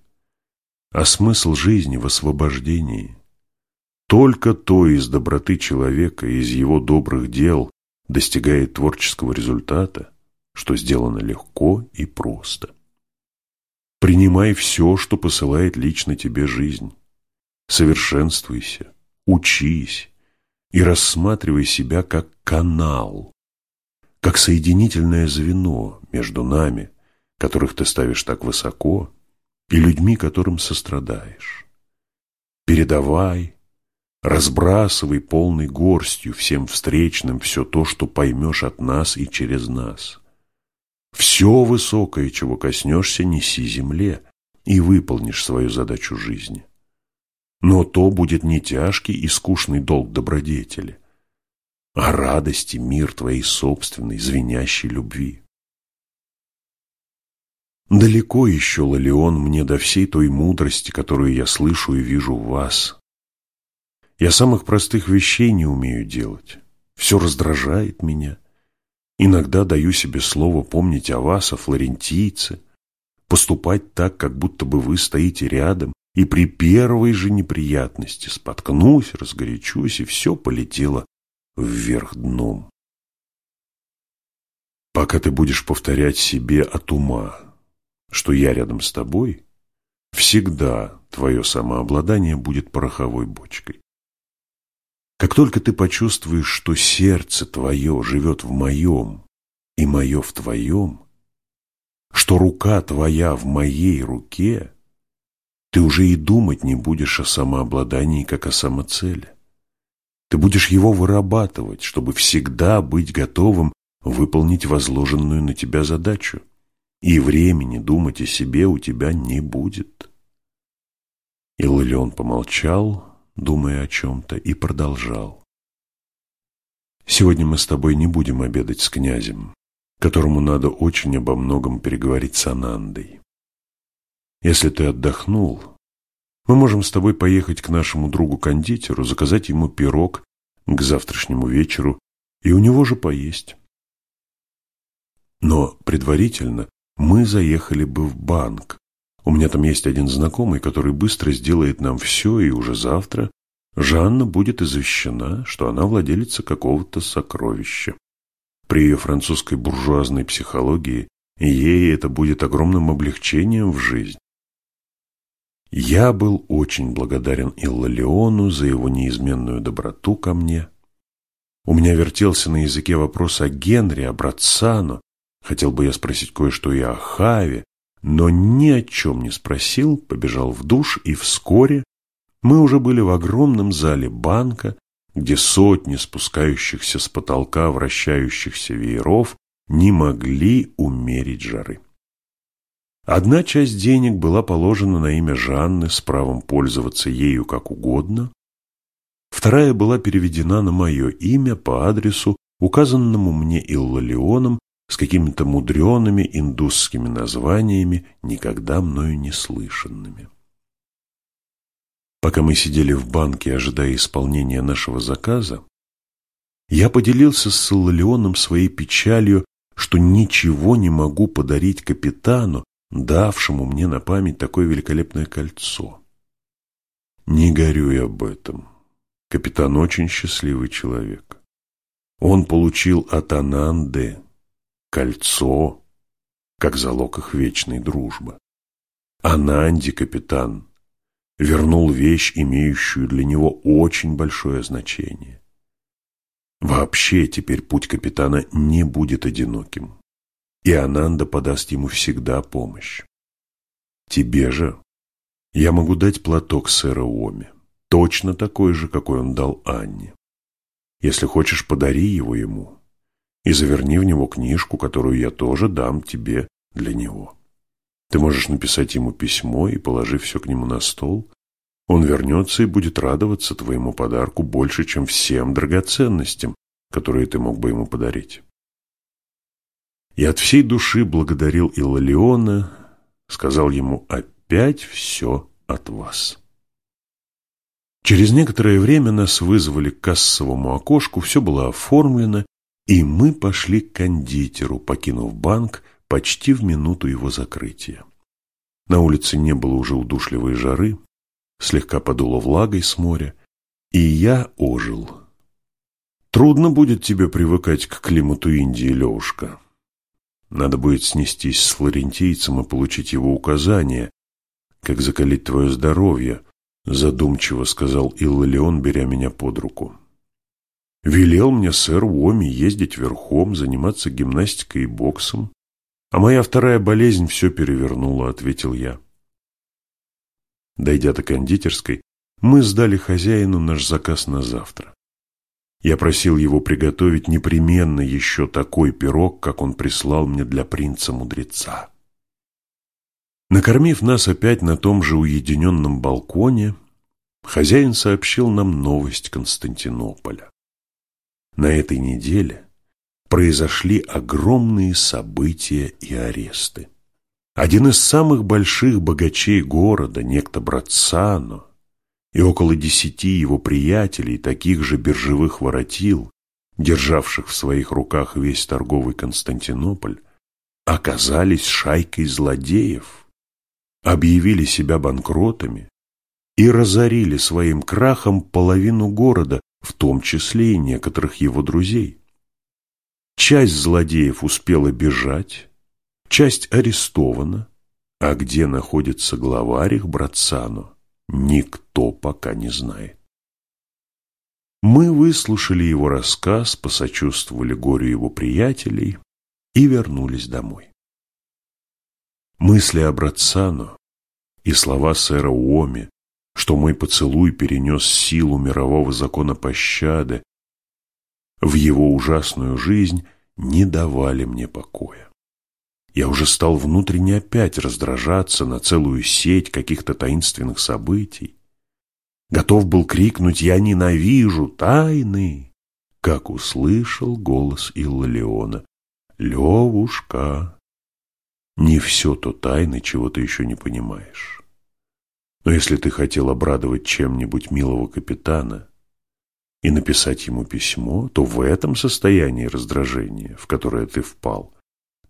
А смысл жизни в освобождении. Только то из доброты человека, из его добрых дел достигает творческого результата, что сделано легко и просто. Принимай все, что посылает лично тебе жизнь. Совершенствуйся, учись и рассматривай себя как канал, как соединительное звено между нами, которых ты ставишь так высоко, и людьми, которым сострадаешь. Передавай, разбрасывай полной горстью всем встречным все то, что поймешь от нас и через нас. Все высокое, чего коснешься, неси земле, и выполнишь свою задачу жизни. Но то будет не тяжкий и скучный долг добродетели, а радости мир твоей собственной, звенящей любви. Далеко еще, Лалеон, мне до всей той мудрости, которую я слышу и вижу в вас. Я самых простых вещей не умею делать. Все раздражает меня. Иногда даю себе слово помнить о вас, о флорентийце, поступать так, как будто бы вы стоите рядом, и при первой же неприятности споткнусь, разгорячусь, и все полетело вверх дном. Пока ты будешь повторять себе от ума, что я рядом с тобой, всегда твое самообладание будет пороховой бочкой. Как только ты почувствуешь, что сердце твое живет в моем и мое в твоем, что рука твоя в моей руке, ты уже и думать не будешь о самообладании, как о самоцели. Ты будешь его вырабатывать, чтобы всегда быть готовым выполнить возложенную на тебя задачу и времени думать о себе у тебя не будет. Иллион помолчал, думая о чем-то, и продолжал. Сегодня мы с тобой не будем обедать с князем, которому надо очень обо многом переговорить с Анандой. Если ты отдохнул, мы можем с тобой поехать к нашему другу-кондитеру, заказать ему пирог к завтрашнему вечеру и у него же поесть. Но предварительно мы заехали бы в банк. У меня там есть один знакомый, который быстро сделает нам все, и уже завтра Жанна будет извещена, что она владелица какого-то сокровища. При ее французской буржуазной психологии ей это будет огромным облегчением в жизни. Я был очень благодарен Иллалиону за его неизменную доброту ко мне. У меня вертелся на языке вопрос о Генри, о Братсано, Хотел бы я спросить кое-что и о Хаве, но ни о чем не спросил, побежал в душ, и вскоре мы уже были в огромном зале банка, где сотни спускающихся с потолка вращающихся вееров не могли умерить жары. Одна часть денег была положена на имя Жанны с правом пользоваться ею как угодно, вторая была переведена на мое имя по адресу, указанному мне Иллалионом с какими-то мудреными индусскими названиями, никогда мною не слышанными. Пока мы сидели в банке, ожидая исполнения нашего заказа, я поделился с Сололеоном своей печалью, что ничего не могу подарить капитану, давшему мне на память такое великолепное кольцо. Не горюй об этом. Капитан очень счастливый человек. Он получил от Ананды кольцо, как залог их вечной дружбы. А Нанди, капитан, вернул вещь, имеющую для него очень большое значение. Вообще теперь путь капитана не будет одиноким, и Ананда подаст ему всегда помощь. Тебе же я могу дать платок сэра Уоми, точно такой же, какой он дал Анне. Если хочешь, подари его ему и заверни в него книжку, которую я тоже дам тебе для него. Ты можешь написать ему письмо и, положив все к нему на стол, он вернется и будет радоваться твоему подарку больше, чем всем драгоценностям, которые ты мог бы ему подарить. Я от всей души благодарил Иллалиона, сказал ему «Опять все от вас». Через некоторое время нас вызвали к кассовому окошку, все было оформлено, и мы пошли к кондитеру, покинув банк почти в минуту его закрытия. На улице не было уже удушливой жары, слегка подуло влагой с моря, и я ожил. Трудно будет тебе привыкать к климату Индии, Левушка. Надо будет снестись с флорентийцем и получить его указания, как закалить твое здоровье, задумчиво сказал Иллалион, беря меня под руку. Велел мне сэр Уоми ездить верхом, заниматься гимнастикой и боксом. А моя вторая болезнь все перевернула, ответил я. Дойдя до кондитерской, мы сдали хозяину наш заказ на завтра. Я просил его приготовить непременно еще такой пирог, как он прислал мне для принца-мудреца. Накормив нас опять на том же уединенном балконе, хозяин сообщил нам новость Константинополя. На этой неделе произошли огромные события и аресты. Один из самых больших богачей города, некто Братсано, и около десяти его приятелей, таких же биржевых воротил, державших в своих руках весь торговый Константинополь, оказались шайкой злодеев, объявили себя банкротами и разорили своим крахом половину города, в том числе и некоторых его друзей. Часть злодеев успела бежать, часть арестована, а где находится главарь их, Братсано, никто пока не знает. Мы выслушали его рассказ, посочувствовали горю его приятелей и вернулись домой. Мысли о Братсано и слова сэра Уоми что мой поцелуй перенес силу мирового закона пощады в его ужасную жизнь, не давали мне покоя. Я уже стал внутренне опять раздражаться на целую сеть каких-то таинственных событий. Готов был крикнуть «Я ненавижу тайны!» как услышал голос Иллалиона. «Левушка, не все то тайны, чего ты еще не понимаешь. Но если ты хотел обрадовать чем-нибудь милого капитана и написать ему письмо, то в этом состоянии раздражения, в которое ты впал,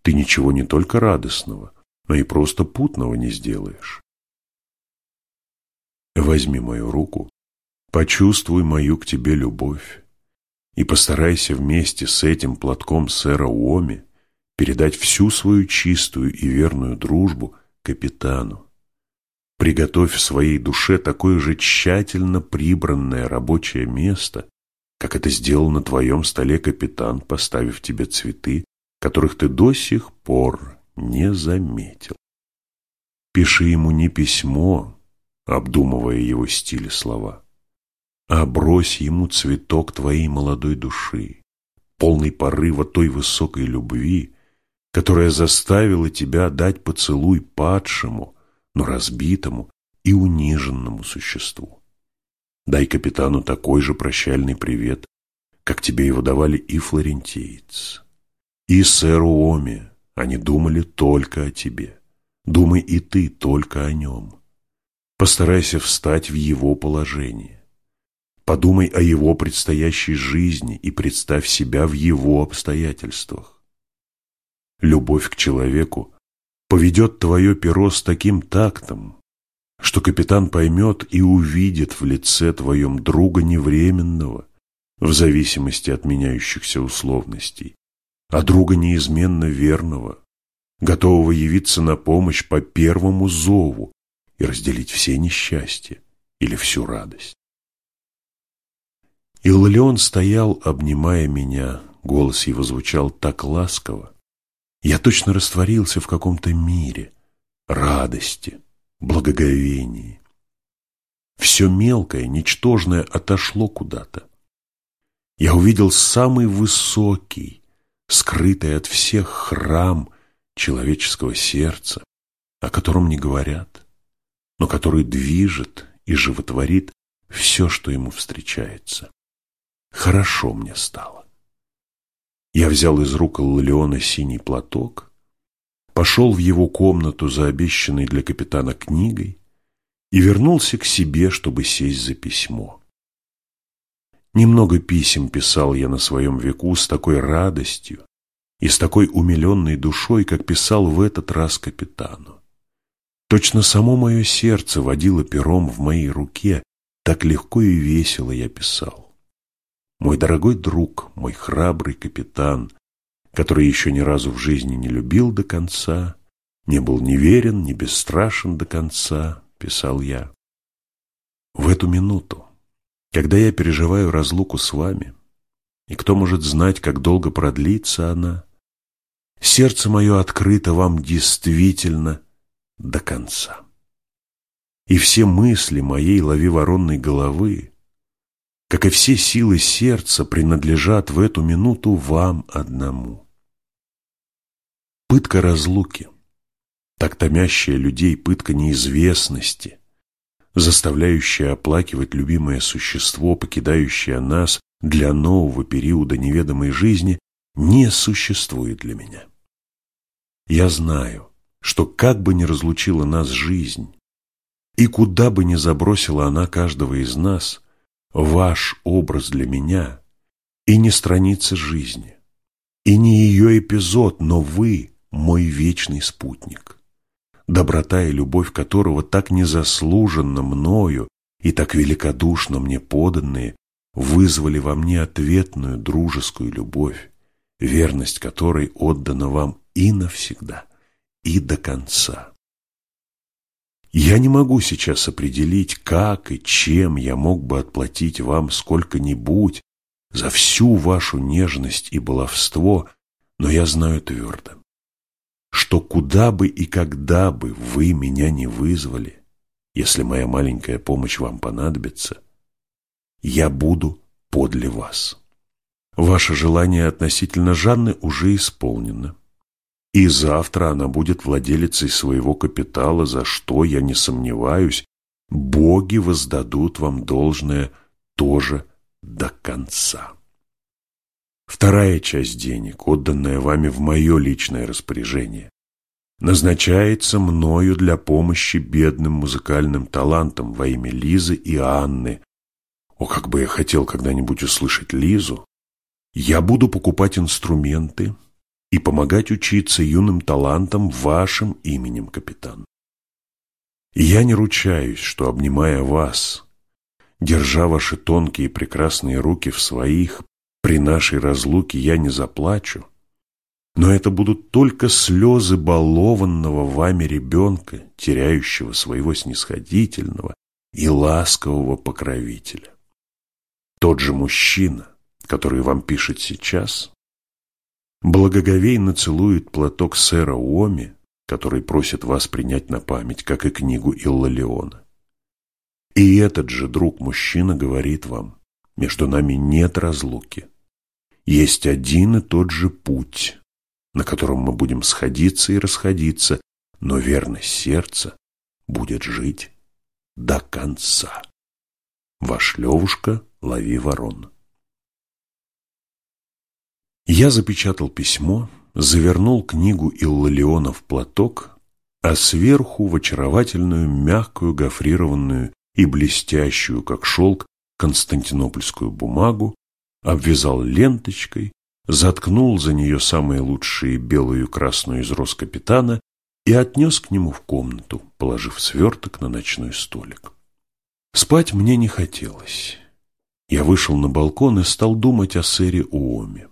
ты ничего не только радостного, но и просто путного не сделаешь. Возьми мою руку, почувствуй мою к тебе любовь и постарайся вместе с этим платком сэра Уоми передать всю свою чистую и верную дружбу капитану. Приготовь в своей душе такое же тщательно прибранное рабочее место, как это сделал на твоем столе капитан, поставив тебе цветы, которых ты до сих пор не заметил. Пиши ему не письмо, обдумывая его стиль и слова, а брось ему цветок твоей молодой души, полный порыва той высокой любви, которая заставила тебя дать поцелуй падшему, но разбитому и униженному существу. Дай капитану такой же прощальный привет, как тебе его давали и флорентиец, и сэр Уоми. Они думали только о тебе. Думай и ты только о нем. Постарайся встать в его положение. Подумай о его предстоящей жизни и представь себя в его обстоятельствах. Любовь к человеку поведет твое перо с таким тактом, что капитан поймет и увидит в лице твоем друга невременного, в зависимости от меняющихся условностей, а друга неизменно верного, готового явиться на помощь по первому зову и разделить все несчастья или всю радость. Иллион стоял, обнимая меня, голос его звучал так ласково. Я точно растворился в каком-то мире, радости, благоговении. Все мелкое, ничтожное отошло куда-то. Я увидел самый высокий, скрытый от всех храм человеческого сердца, о котором не говорят, но который движет и животворит все, что ему встречается. Хорошо мне стало. Я взял из рук Леона синий платок, пошел в его комнату за обещанной для капитана книгой и вернулся к себе, чтобы сесть за письмо. Немного писем писал я на своем веку с такой радостью и с такой умиленной душой, как писал в этот раз капитану. Точно само мое сердце водило пером в моей руке, так легко и весело я писал. Мой дорогой друг, мой храбрый капитан, который еще ни разу в жизни не любил до конца, не был ни верен, ни бесстрашен до конца, писал я. В эту минуту, когда я переживаю разлуку с вами, и кто может знать, как долго продлится она, сердце мое открыто вам действительно до конца. И все мысли моей лови-воронной головы как и все силы сердца, принадлежат в эту минуту вам одному. Пытка разлуки, так томящая людей пытка неизвестности, заставляющая оплакивать любимое существо, покидающее нас для нового периода неведомой жизни, не существует для меня. Я знаю, что как бы ни разлучила нас жизнь, и куда бы ни забросила она каждого из нас – ваш образ для меня и не страница жизни, и не ее эпизод, но вы мой вечный спутник, доброта и любовь которого так незаслуженно мною и так великодушно мне поданные вызвали во мне ответную дружескую любовь, верность которой отдана вам и навсегда, и до конца. Я не могу сейчас определить, как и чем я мог бы отплатить вам сколько-нибудь за всю вашу нежность и баловство, но я знаю твердо, что куда бы и когда бы вы меня не вызвали, если моя маленькая помощь вам понадобится, я буду подле вас. Ваше желание относительно Жанны уже исполнено. И завтра она будет владелицей своего капитала, за что, я не сомневаюсь, боги воздадут вам должное тоже до конца. Вторая часть денег, отданная вами в мое личное распоряжение, назначается мною для помощи бедным музыкальным талантам во имя Лизы и Анны. О, как бы я хотел когда-нибудь услышать Лизу! Я буду покупать инструменты, и помогать учиться юным талантам вашим именем, капитан. я не ручаюсь, что, обнимая вас, держа ваши тонкие прекрасные руки в своих, при нашей разлуке я не заплачу, но это будут только слезы балованного вами ребенка, теряющего своего снисходительного и ласкового покровителя. Тот же мужчина, который вам пишет сейчас, благоговейно целует платок сэра Уоми, который просит вас принять на память, как и книгу Иллалиона. И этот же друг-мужчина говорит вам, между нами нет разлуки. Есть один и тот же путь, на котором мы будем сходиться и расходиться, но верность сердца будет жить до конца. Ваш Левушка, лови ворон. Я запечатал письмо, завернул книгу Иллалиона в платок, а сверху в очаровательную, мягкую, гофрированную и блестящую, как шелк, константинопольскую бумагу, обвязал ленточкой, заткнул за нее самые лучшие белую и красную из роз капитана и отнес к нему в комнату, положив сверток на ночной столик. Спать мне не хотелось. Я вышел на балкон и стал думать о сэре Уоме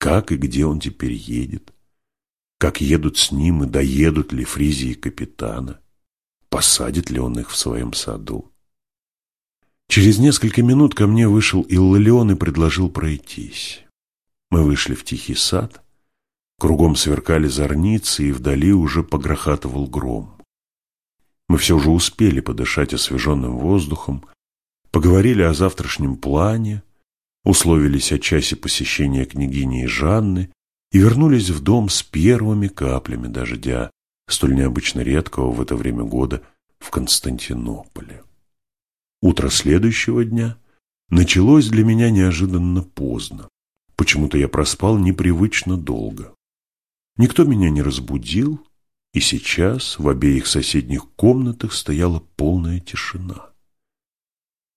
как и где он теперь едет. как едут с ним и доедут ли Фризии капитана, посадит ли он их в своем саду. Через несколько минут ко мне вышел Иллион и предложил пройтись. Мы вышли в тихий сад, кругом сверкали зорницы, и вдали уже погрохатывал гром. Мы все же успели подышать освеженным воздухом, поговорили о завтрашнем плане, условились о часе посещения княгини и Жанны и вернулись в дом с первыми каплями дождя, столь необычно редкого в это время года в Константинополе. Утро следующего дня началось для меня неожиданно поздно. Почему-то я проспал непривычно долго. Никто меня не разбудил, и сейчас в обеих соседних комнатах стояла полная тишина.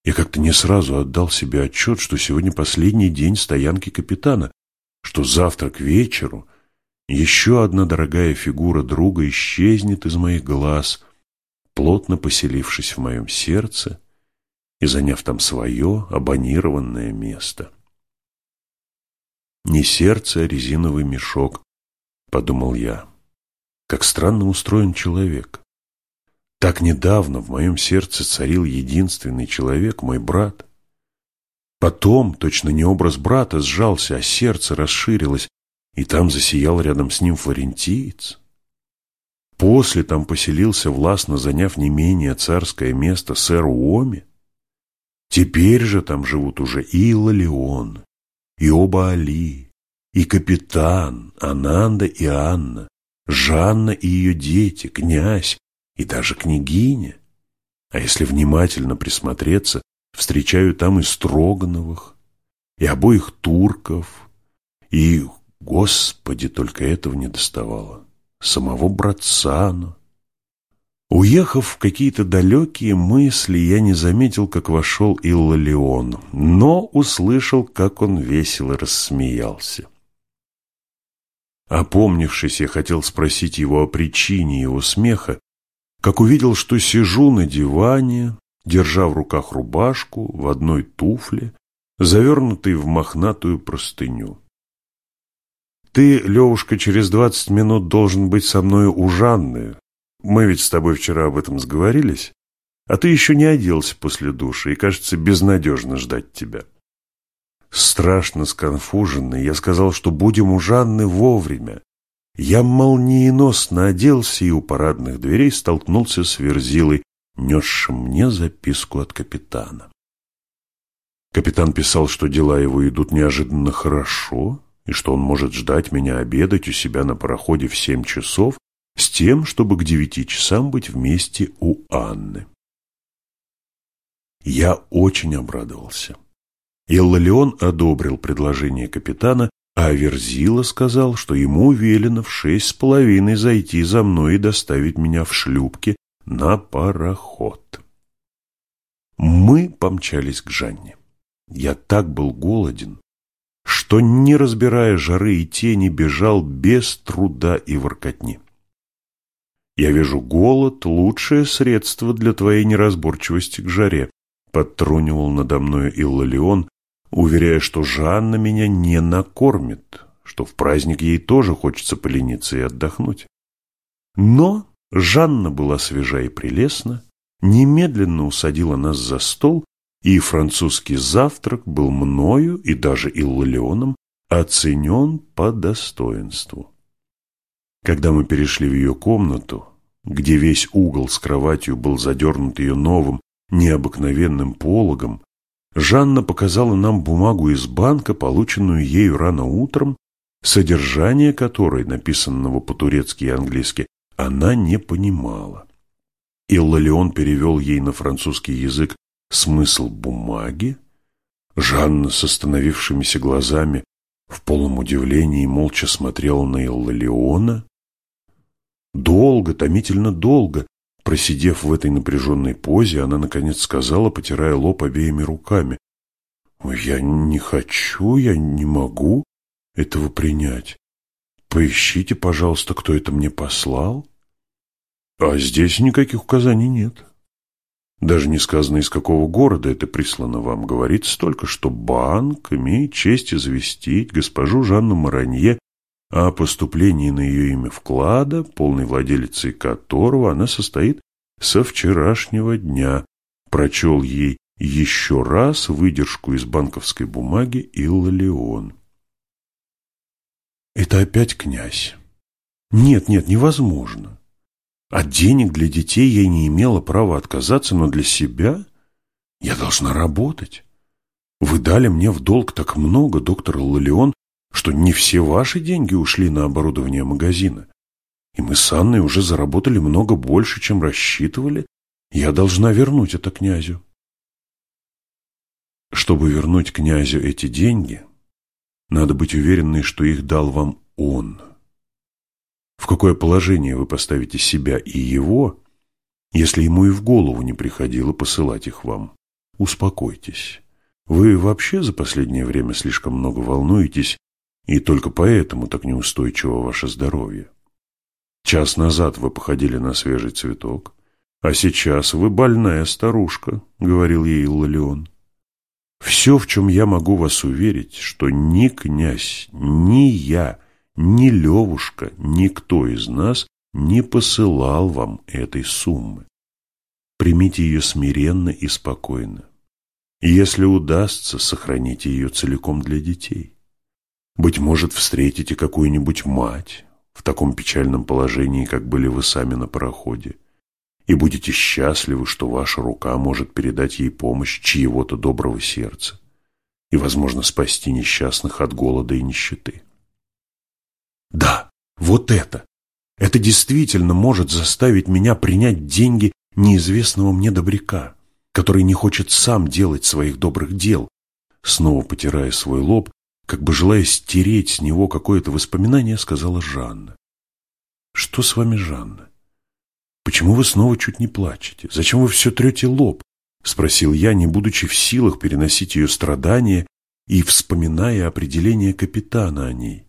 Я как-то не сразу отдал себе отчет, что сегодня последний день стоянки капитана, что завтра к вечеру еще одна дорогая фигура друга исчезнет из моих глаз, плотно поселившись в моем сердце и заняв там свое абонированное место. Не сердце, а резиновый мешок, подумал я. Как странно устроен человек. Так недавно в моем сердце царил единственный человек, мой брат. Потом, точно не образ брата, сжался, а сердце расширилось, и там засиял рядом с ним флорентиец. После там поселился, властно заняв не менее царское место, сэр Уоми. Теперь же там живут уже и Лолеон, и оба Али, и капитан, Ананда и Анна, Жанна и ее дети, князь и даже княгиня. А если внимательно присмотреться, встречаю там и Строгановых, и обоих турков, и, господи, только этого не доставало, самого Братсану, Уехав в какие-то далекие мысли, я не заметил, как вошел Иллалион, но услышал, как он весело рассмеялся. Опомнившись, я хотел спросить его о причине его смеха, как увидел, что сижу на диване, держа в руках рубашку в одной туфле, завернутой в мохнатую простыню. «Ты, Левушка, через двадцать минут должен быть со мной у Жанны, мы ведь с тобой вчера об этом сговорились, а ты еще не оделся после душа, и, кажется, безнадежно ждать тебя. Страшно сконфуженный, я сказал, что будем у Жанны вовремя. Я молниеносно оделся и у парадных дверей столкнулся с Верзилой, несшим мне записку от капитана. Капитан писал, что дела его идут неожиданно хорошо, и что он может ждать меня обедать у себя на пароходе в семь часов, с тем, чтобы к девяти часам быть вместе у Анны. Я очень обрадовался. Иллалион одобрил предложение капитана, а Верзила сказал, что ему велено в шесть с половиной зайти за мной и доставить меня в шлюпке на пароход. Мы помчались к Жанне. Я так был голоден, что, не разбирая жары и тени, бежал без труда и воркотни. Я вижу голод – лучшее средство для твоей неразборчивости к жаре, подтрунивал надо мною Иллалион, уверяя, что Жанна меня не накормит, что в праздник ей тоже хочется полениться и отдохнуть. Но Жанна была свежа и прелестна, немедленно усадила нас за стол, и французский завтрак был мною и даже Иллалионом оценен по достоинству. Когда мы перешли в ее комнату, где весь угол с кроватью был задернут ее новым, необыкновенным пологом, Жанна показала нам бумагу из банка, полученную ею рано утром, содержание которой, написанного по-турецки и английски, она не понимала. Иллалион перевел ей на французский язык смысл бумаги. Жанна с остановившимися глазами в полном удивлении молча смотрела на Иллалиона, Долго, томительно долго, просидев в этой напряженной позе, она, наконец, сказала, потирая лоб обеими руками, «Я не хочу, я не могу этого принять. Поищите, пожалуйста, кто это мне послал». А здесь никаких указаний нет. Даже не сказано, из какого города это прислано вам. Говорится только, что банк имеет честь известить госпожу Жанну Маранье о поступлении на ее имя вклада, полной владелицей которого она состоит со вчерашнего дня, прочел ей еще раз выдержку из банковской бумаги Иллалион. Это опять князь. Нет, нет, невозможно. От денег для детей я не имела права отказаться, но для себя я должна работать. Вы дали мне в долг так много, доктор Лалеон, что не все ваши деньги ушли на оборудование магазина. И мы с Анной уже заработали много больше, чем рассчитывали. Я должна вернуть это князю. Чтобы вернуть князю эти деньги, надо быть уверенной, что их дал вам он. В какое положение вы поставите себя и его, если ему и в голову не приходило посылать их вам? Успокойтесь. Вы вообще за последнее время слишком много волнуетесь, и только поэтому так неустойчиво ваше здоровье. Час назад вы походили на свежий цветок, а сейчас вы больная старушка, — говорил ей Лалеон. Все, в чем я могу вас уверить, что ни князь, ни я, ни Левушка, никто из нас не посылал вам этой суммы. Примите ее смиренно и спокойно. Если удастся, сохраните ее целиком для детей. Быть может, встретите какую-нибудь мать в таком печальном положении, как были вы сами на пароходе, и будете счастливы, что ваша рука может передать ей помощь чьего-то доброго сердца и, возможно, спасти несчастных от голода и нищеты. Да, вот это! Это действительно может заставить меня принять деньги неизвестного мне добряка, который не хочет сам делать своих добрых дел, снова потирая свой лоб, как бы желая стереть с него какое-то воспоминание, сказала Жанна. Что с вами, Жанна? Почему вы снова чуть не плачете? Зачем вы все трете лоб? Спросил я, не будучи в силах переносить ее страдания и вспоминая определение капитана о ней.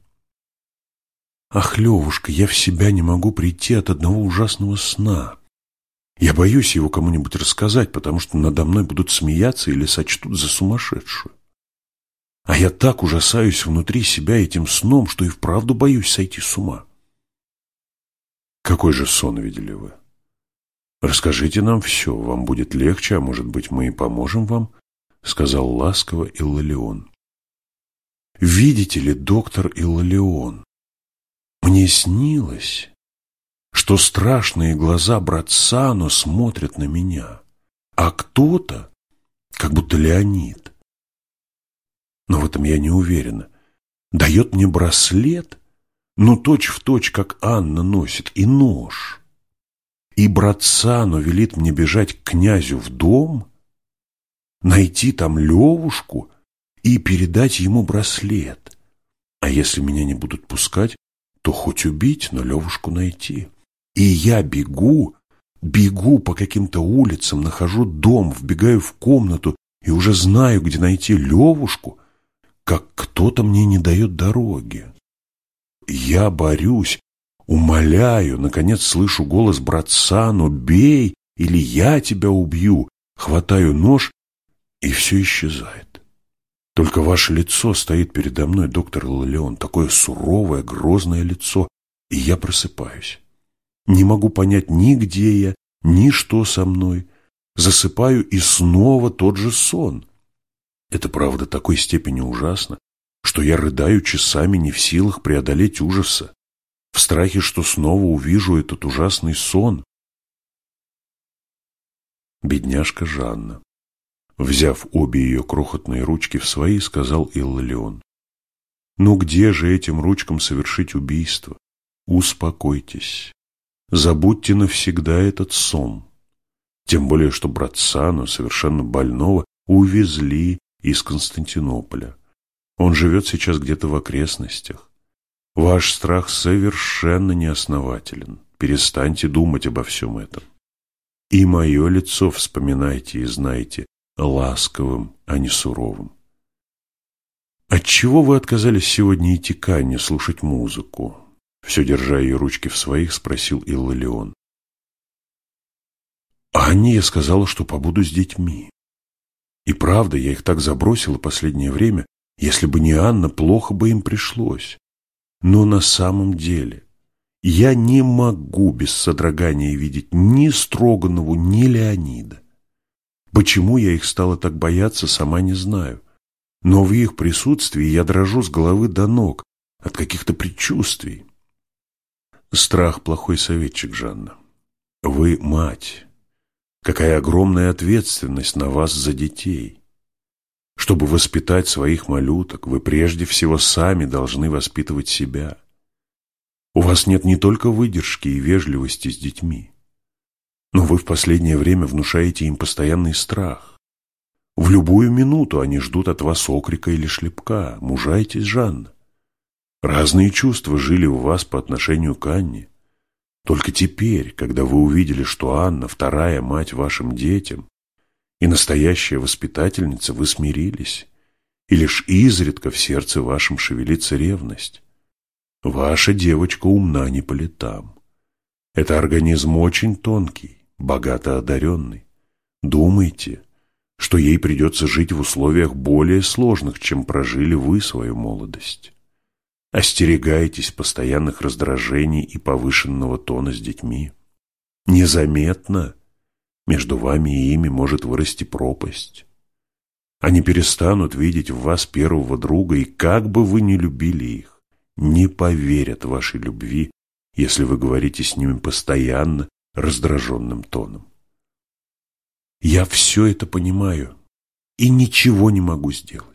Ах, Левушка, я в себя не могу прийти от одного ужасного сна. Я боюсь его кому-нибудь рассказать, потому что надо мной будут смеяться или сочтут за сумасшедшую. А я так ужасаюсь внутри себя этим сном, что и вправду боюсь сойти с ума. Какой же сон видели вы? Расскажите нам все, вам будет легче, а может быть, мы и поможем вам, сказал ласково Иллалион. Видите ли, доктор Иллалион, мне снилось, что страшные глаза братцану смотрят на меня, а кто-то, как будто Леонид, но в этом я не уверена, дает мне браслет, ну точь-в-точь, как Анна носит, и нож. И братцану велит мне бежать к князю в дом, найти там Левушку и передать ему браслет. А если меня не будут пускать, то хоть убить, но Левушку найти. И я бегу, бегу по каким-то улицам, нахожу дом, вбегаю в комнату и уже знаю, где найти Левушку, как кто-то мне не дает дороги. Я борюсь, умоляю, наконец слышу голос братца, но бей, или я тебя убью, хватаю нож, и все исчезает. Только ваше лицо стоит передо мной, доктор Леон, такое суровое, грозное лицо, и я просыпаюсь. Не могу понять ни где я, ни что со мной. Засыпаю, и снова тот же сон. Это, правда, такой степени ужасно, что я рыдаю часами не в силах преодолеть ужаса, в страхе, что снова увижу этот ужасный сон. Бедняжка Жанна. Взяв обе ее крохотные ручки в свои, сказал Иллион. «Ну где же этим ручкам совершить убийство? Успокойтесь. Забудьте навсегда этот сон. Тем более, что братцану, совершенно больного, увезли из Константинополя. Он живет сейчас где-то в окрестностях. Ваш страх совершенно неоснователен. Перестаньте думать обо всем этом. И мое лицо вспоминайте и знайте ласковым, а не суровым. Отчего вы отказались сегодня идти к Анне слушать музыку? Все держа ее ручки в своих, спросил Иллалион. Анне я сказала, что побуду с детьми. И правда, я их так забросила последнее время, если бы не Анна, плохо бы им пришлось. Но на самом деле я не могу без содрогания видеть ни Строганову, ни Леонида. Почему я их стала так бояться, сама не знаю. Но в их присутствии я дрожу с головы до ног от каких-то предчувствий. Страх – плохой советчик, Жанна. Вы мать. Какая огромная ответственность на вас за детей. Чтобы воспитать своих малюток, вы прежде всего сами должны воспитывать себя. У вас нет не только выдержки и вежливости с детьми, но вы в последнее время внушаете им постоянный страх. В любую минуту они ждут от вас окрика или шлепка. Мужайтесь, Жанна. Разные чувства жили у вас по отношению к Анне. Только теперь, когда вы увидели, что Анна – вторая мать вашим детям и настоящая воспитательница, вы смирились, и лишь изредка в сердце вашем шевелится ревность. Ваша девочка умна не по летам. Это организм очень тонкий, богато одаренный. Думайте, что ей придется жить в условиях более сложных, чем прожили вы свою молодость. Остерегайтесь постоянных раздражений и повышенного тона с детьми. Незаметно между вами и ими может вырасти пропасть. Они перестанут видеть в вас первого друга, и как бы вы ни любили их, не поверят вашей любви, если вы говорите с ними постоянно раздраженным тоном. Я все это понимаю и ничего не могу сделать.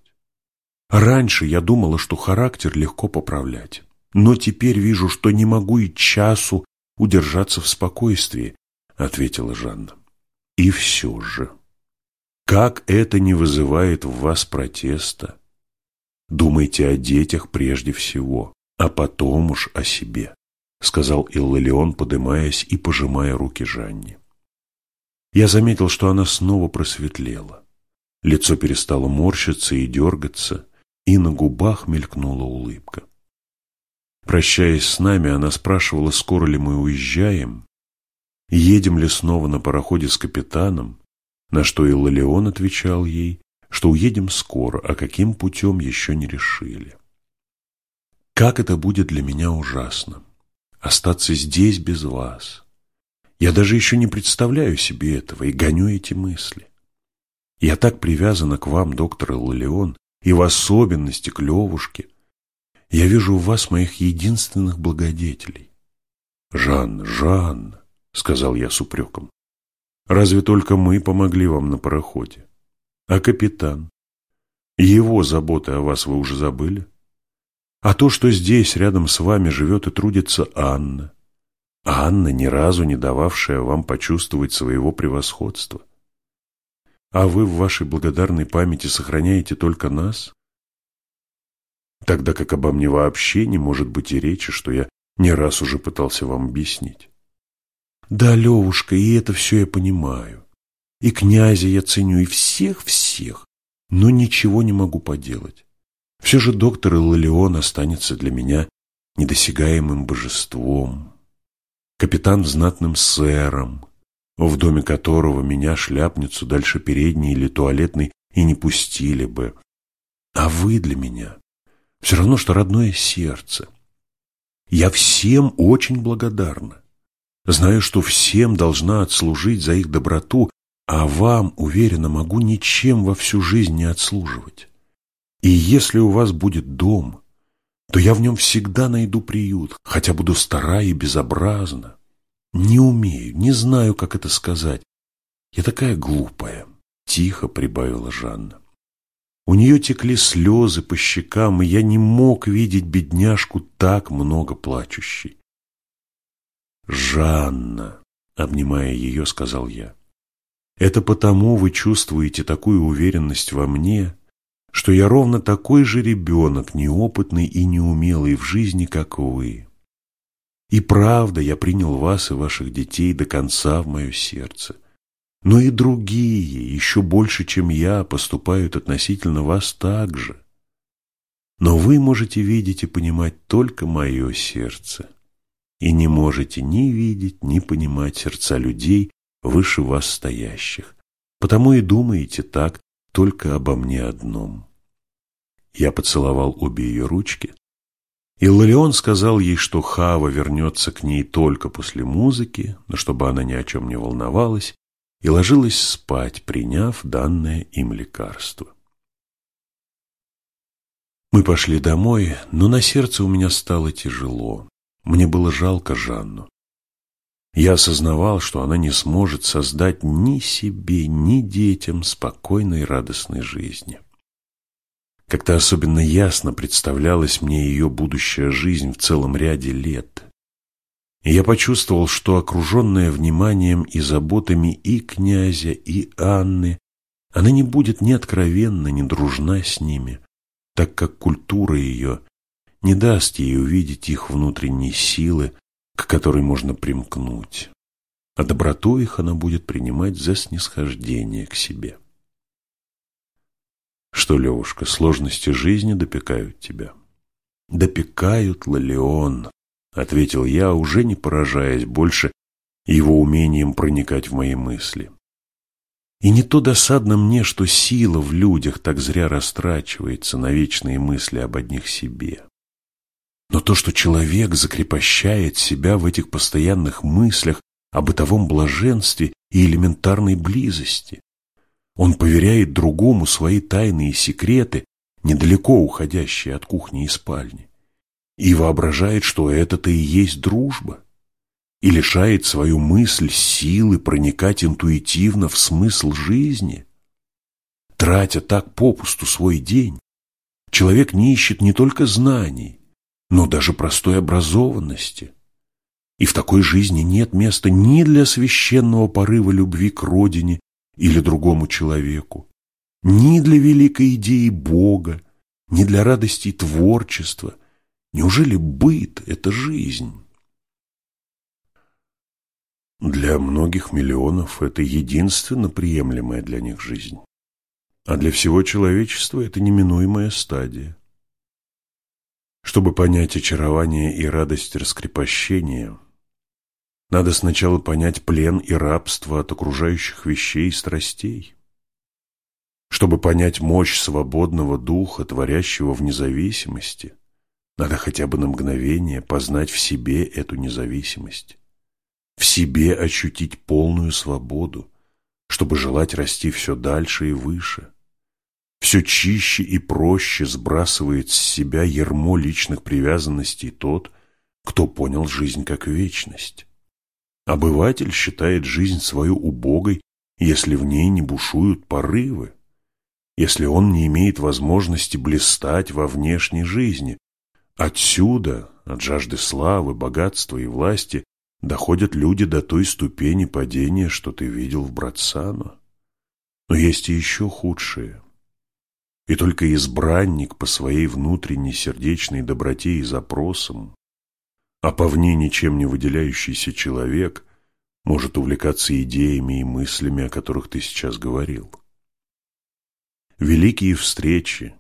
Раньше я думала, что характер легко поправлять, но теперь вижу, что не могу и часу удержаться в спокойствии, ответила Жанна. И все же, как это не вызывает в вас протеста? Думайте о детях прежде всего, а потом уж о себе, сказал Иллалион, подымаясь и пожимая руки Жанне. Я заметил, что она снова просветлела. Лицо перестало морщиться и дергаться, и на губах мелькнула улыбка. Прощаясь с нами, она спрашивала, скоро ли мы уезжаем, едем ли снова на пароходе с капитаном, на что Иллалион отвечал ей, что уедем скоро, а каким путем еще не решили. Как это будет для меня ужасно, остаться здесь без вас. Я даже еще не представляю себе этого и гоню эти мысли. Я так привязана к вам, доктор Иллалион, и в особенности к Левушке. Я вижу в вас моих единственных благодетелей. Жанна, Жанна, сказал я с упреком, разве только мы помогли вам на пароходе? А капитан? Его заботы о вас вы уже забыли? А то, что здесь рядом с вами живет и трудится Анна, Анна, ни разу не дававшая вам почувствовать своего превосходства, а вы в вашей благодарной памяти сохраняете только нас? Тогда как обо мне вообще не может быть и речи, что я не раз уже пытался вам объяснить. Да, Левушка, и это все я понимаю. И князя я ценю, и всех-всех, но ничего не могу поделать. Все же доктор Иллион останется для меня недосягаемым божеством, капитан знатным сэром, в доме которого меня, шляпницу, дальше передней или туалетной и не пустили бы. А вы для меня все равно, что родное сердце. Я всем очень благодарна. Знаю, что всем должна отслужить за их доброту, а вам, уверенно, могу ничем во всю жизнь не отслуживать. И если у вас будет дом, то я в нем всегда найду приют, хотя буду стара и безобразна. Не умею, не знаю, как это сказать. Я такая глупая, тихо прибавила Жанна. У нее текли слезы по щекам, и я не мог видеть бедняжку так много плачущей. «Жанна», — обнимая ее, сказал я, — «это потому вы чувствуете такую уверенность во мне, что я ровно такой же ребенок, неопытный и неумелый в жизни, как вы. И правда, я принял вас и ваших детей до конца в мое сердце. Но и другие, еще больше, чем я, поступают относительно вас так же. Но вы можете видеть и понимать только мое сердце. И не можете ни видеть, ни понимать сердца людей, выше вас стоящих. Потому и думаете так только обо мне одном. Я поцеловал обе ее ручки, Илларион сказал ей, что Хава вернется к ней только после музыки, но чтобы она ни о чем не волновалась, и ложилась спать, приняв данное им лекарство. Мы пошли домой, но на сердце у меня стало тяжело. Мне было жалко Жанну. Я осознавал, что она не сможет создать ни себе, ни детям спокойной радостной жизни. Как-то особенно ясно представлялась мне ее будущая жизнь в целом ряде лет. И я почувствовал, что окруженная вниманием и заботами и князя, и Анны, она не будет ни откровенна, ни дружна с ними, так как культура ее не даст ей увидеть их внутренние силы, к которой можно примкнуть, а доброту их она будет принимать за снисхождение к себе. Что, Левушка, сложности жизни допекают тебя? Допекают, Лалеон, ответил я, уже не поражаясь больше его умением проникать в мои мысли. И не то досадно мне, что сила в людях так зря растрачивается на вечные мысли об одних себе. Но то, что человек закрепощает себя в этих постоянных мыслях о бытовом блаженстве и элементарной близости, он поверяет другому свои тайные секреты, недалеко уходящие от кухни и спальни, и воображает, что это-то и есть дружба, и лишает свою мысль силы проникать интуитивно в смысл жизни. Тратя так попусту свой день, человек не ищет не только знаний, но даже простой образованности. И в такой жизни нет места ни для священного порыва любви к родине или другому человеку, ни для великой идеи Бога, ни для радости творчества. Неужели быт – это жизнь? Для многих миллионов это единственно приемлемая для них жизнь. А для всего человечества это неминуемая стадия. Чтобы понять очарование и радость раскрепощения, надо сначала понять плен и рабство от окружающих вещей и страстей. Чтобы понять мощь свободного духа, творящего в независимости, надо хотя бы на мгновение познать в себе эту независимость, в себе ощутить полную свободу, чтобы желать расти все дальше и выше – все чище и проще сбрасывает с себя ермо личных привязанностей тот, кто понял жизнь как вечность. Обыватель считает жизнь свою убогой, если в ней не бушуют порывы, если он не имеет возможности блистать во внешней жизни. Отсюда, от жажды славы, богатства и власти, доходят люди до той ступени падения, что ты видел в Братсано. Но есть и еще худшие – и только избранник по своей внутренней сердечной доброте и запросам, а по ничем не выделяющийся человек может увлекаться идеями и мыслями, о которых ты сейчас говорил. Великие встречи,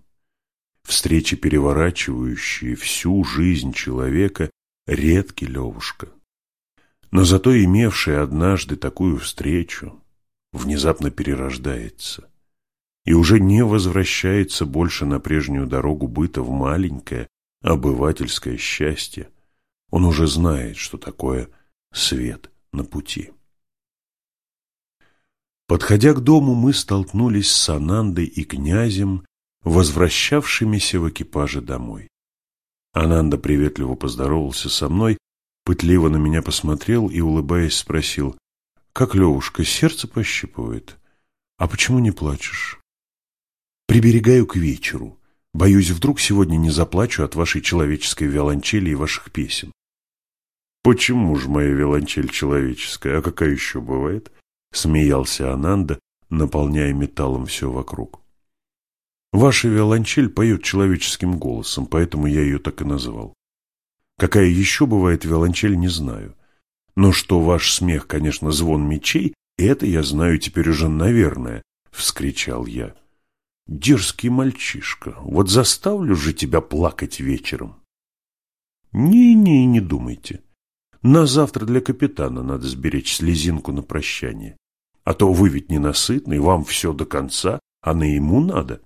встречи, переворачивающие всю жизнь человека, редки, Левушка. Но зато имевший однажды такую встречу, внезапно перерождается и уже не возвращается больше на прежнюю дорогу быта в маленькое обывательское счастье. Он уже знает, что такое свет на пути. Подходя к дому, мы столкнулись с Анандой и князем, возвращавшимися в экипаже домой. Ананда приветливо поздоровался со мной, пытливо на меня посмотрел и, улыбаясь, спросил, «Как, Левушка, сердце пощипывает? А почему не плачешь?» Приберегаю к вечеру. Боюсь, вдруг сегодня не заплачу от вашей человеческой виолончели и ваших песен. Почему же моя виолончель человеческая? А какая еще бывает? Смеялся Ананда, наполняя металлом все вокруг. Ваша виолончель поет человеческим голосом, поэтому я ее так и назвал. Какая еще бывает виолончель, не знаю. Но что ваш смех, конечно, звон мечей, это я знаю теперь уже, наверное, — вскричал я. Дерзкий мальчишка, вот заставлю же тебя плакать вечером. Не-не, не думайте. На завтра для капитана надо сберечь слезинку на прощание. А то вы ведь ненасытный, вам все до конца, а на ему надо.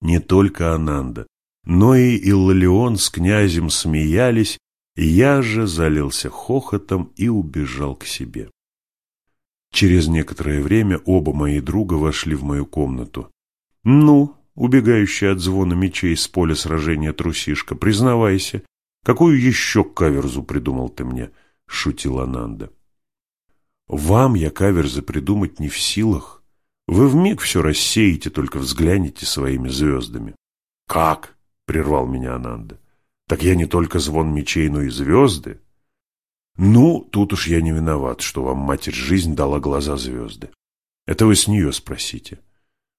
Не только Ананда, но и Иллалион с князем смеялись, я же залился хохотом и убежал к себе. Через некоторое время оба мои друга вошли в мою комнату. «Ну, убегающий от звона мечей с поля сражения трусишка, признавайся, какую еще каверзу придумал ты мне?» — шутил Ананда. «Вам я каверзы придумать не в силах. Вы вмиг все рассеете, только взгляните своими звездами». «Как?» — прервал меня Ананда. «Так я не только звон мечей, но и звезды». Ну, тут уж я не виноват, что вам матерь жизнь дала глаза звезды. Это вы с нее спросите.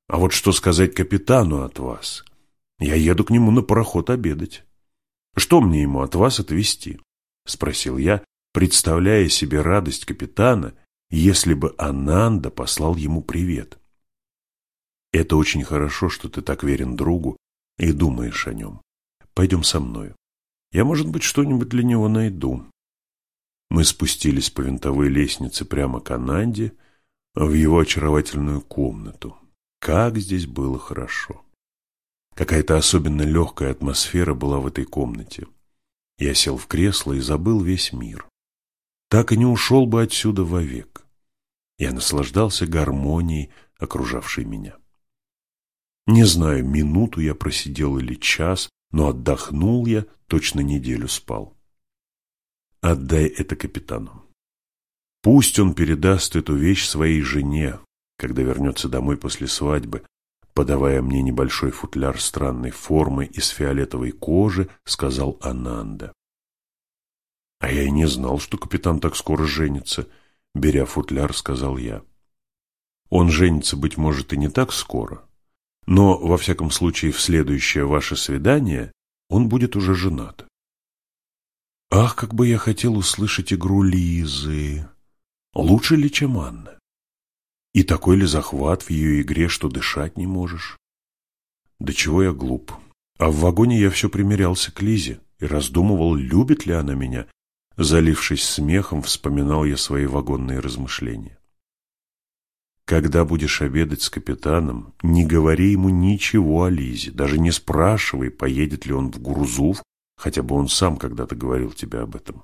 А вот что сказать капитану от вас? Я еду к нему на пароход обедать. Что мне ему от вас отвезти? Спросил я, представляя себе радость капитана, если бы Ананда послал ему привет. Это очень хорошо, что ты так верен другу и думаешь о нем. Пойдем со мною. Я, может быть, что-нибудь для него найду. Мы спустились по винтовой лестнице прямо к Ананде, в его очаровательную комнату. Как здесь было хорошо! Какая-то особенно легкая атмосфера была в этой комнате. Я сел в кресло и забыл весь мир. Так и не ушел бы отсюда вовек. Я наслаждался гармонией, окружавшей меня. Не знаю, минуту я просидел или час, но отдохнул я, точно неделю спал. Отдай это капитану. Пусть он передаст эту вещь своей жене, когда вернется домой после свадьбы, подавая мне небольшой футляр странной формы из фиолетовой кожи, сказал Ананда. А я и не знал, что капитан так скоро женится, беря футляр, сказал я. Он женится, быть может, и не так скоро, но, во всяком случае, в следующее ваше свидание он будет уже женат. Ах, как бы я хотел услышать игру Лизы! Лучше ли, чем Анна? И такой ли захват в ее игре, что дышать не можешь? Да чего я глуп. А в вагоне я все примерялся к Лизе и раздумывал, любит ли она меня. Залившись смехом, вспоминал я свои вагонные размышления. Когда будешь обедать с капитаном, не говори ему ничего о Лизе, даже не спрашивай, поедет ли он в Гурзув хотя бы он сам когда-то говорил тебе об этом.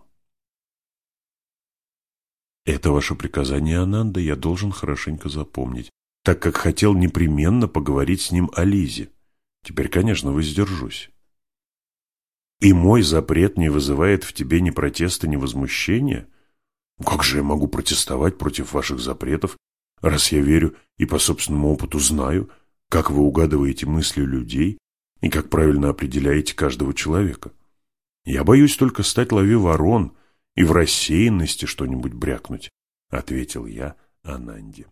Это ваше приказание, Ананда, я должен хорошенько запомнить, так как хотел непременно поговорить с ним о Лизе. Теперь, конечно, воздержусь. И мой запрет не вызывает в тебе ни протеста, ни возмущения? Как же я могу протестовать против ваших запретов, раз я верю и по собственному опыту знаю, как вы угадываете мысли людей и как правильно определяете каждого человека? Я боюсь только стать лови ворон и в рассеянности что-нибудь брякнуть, — ответил я Ананде.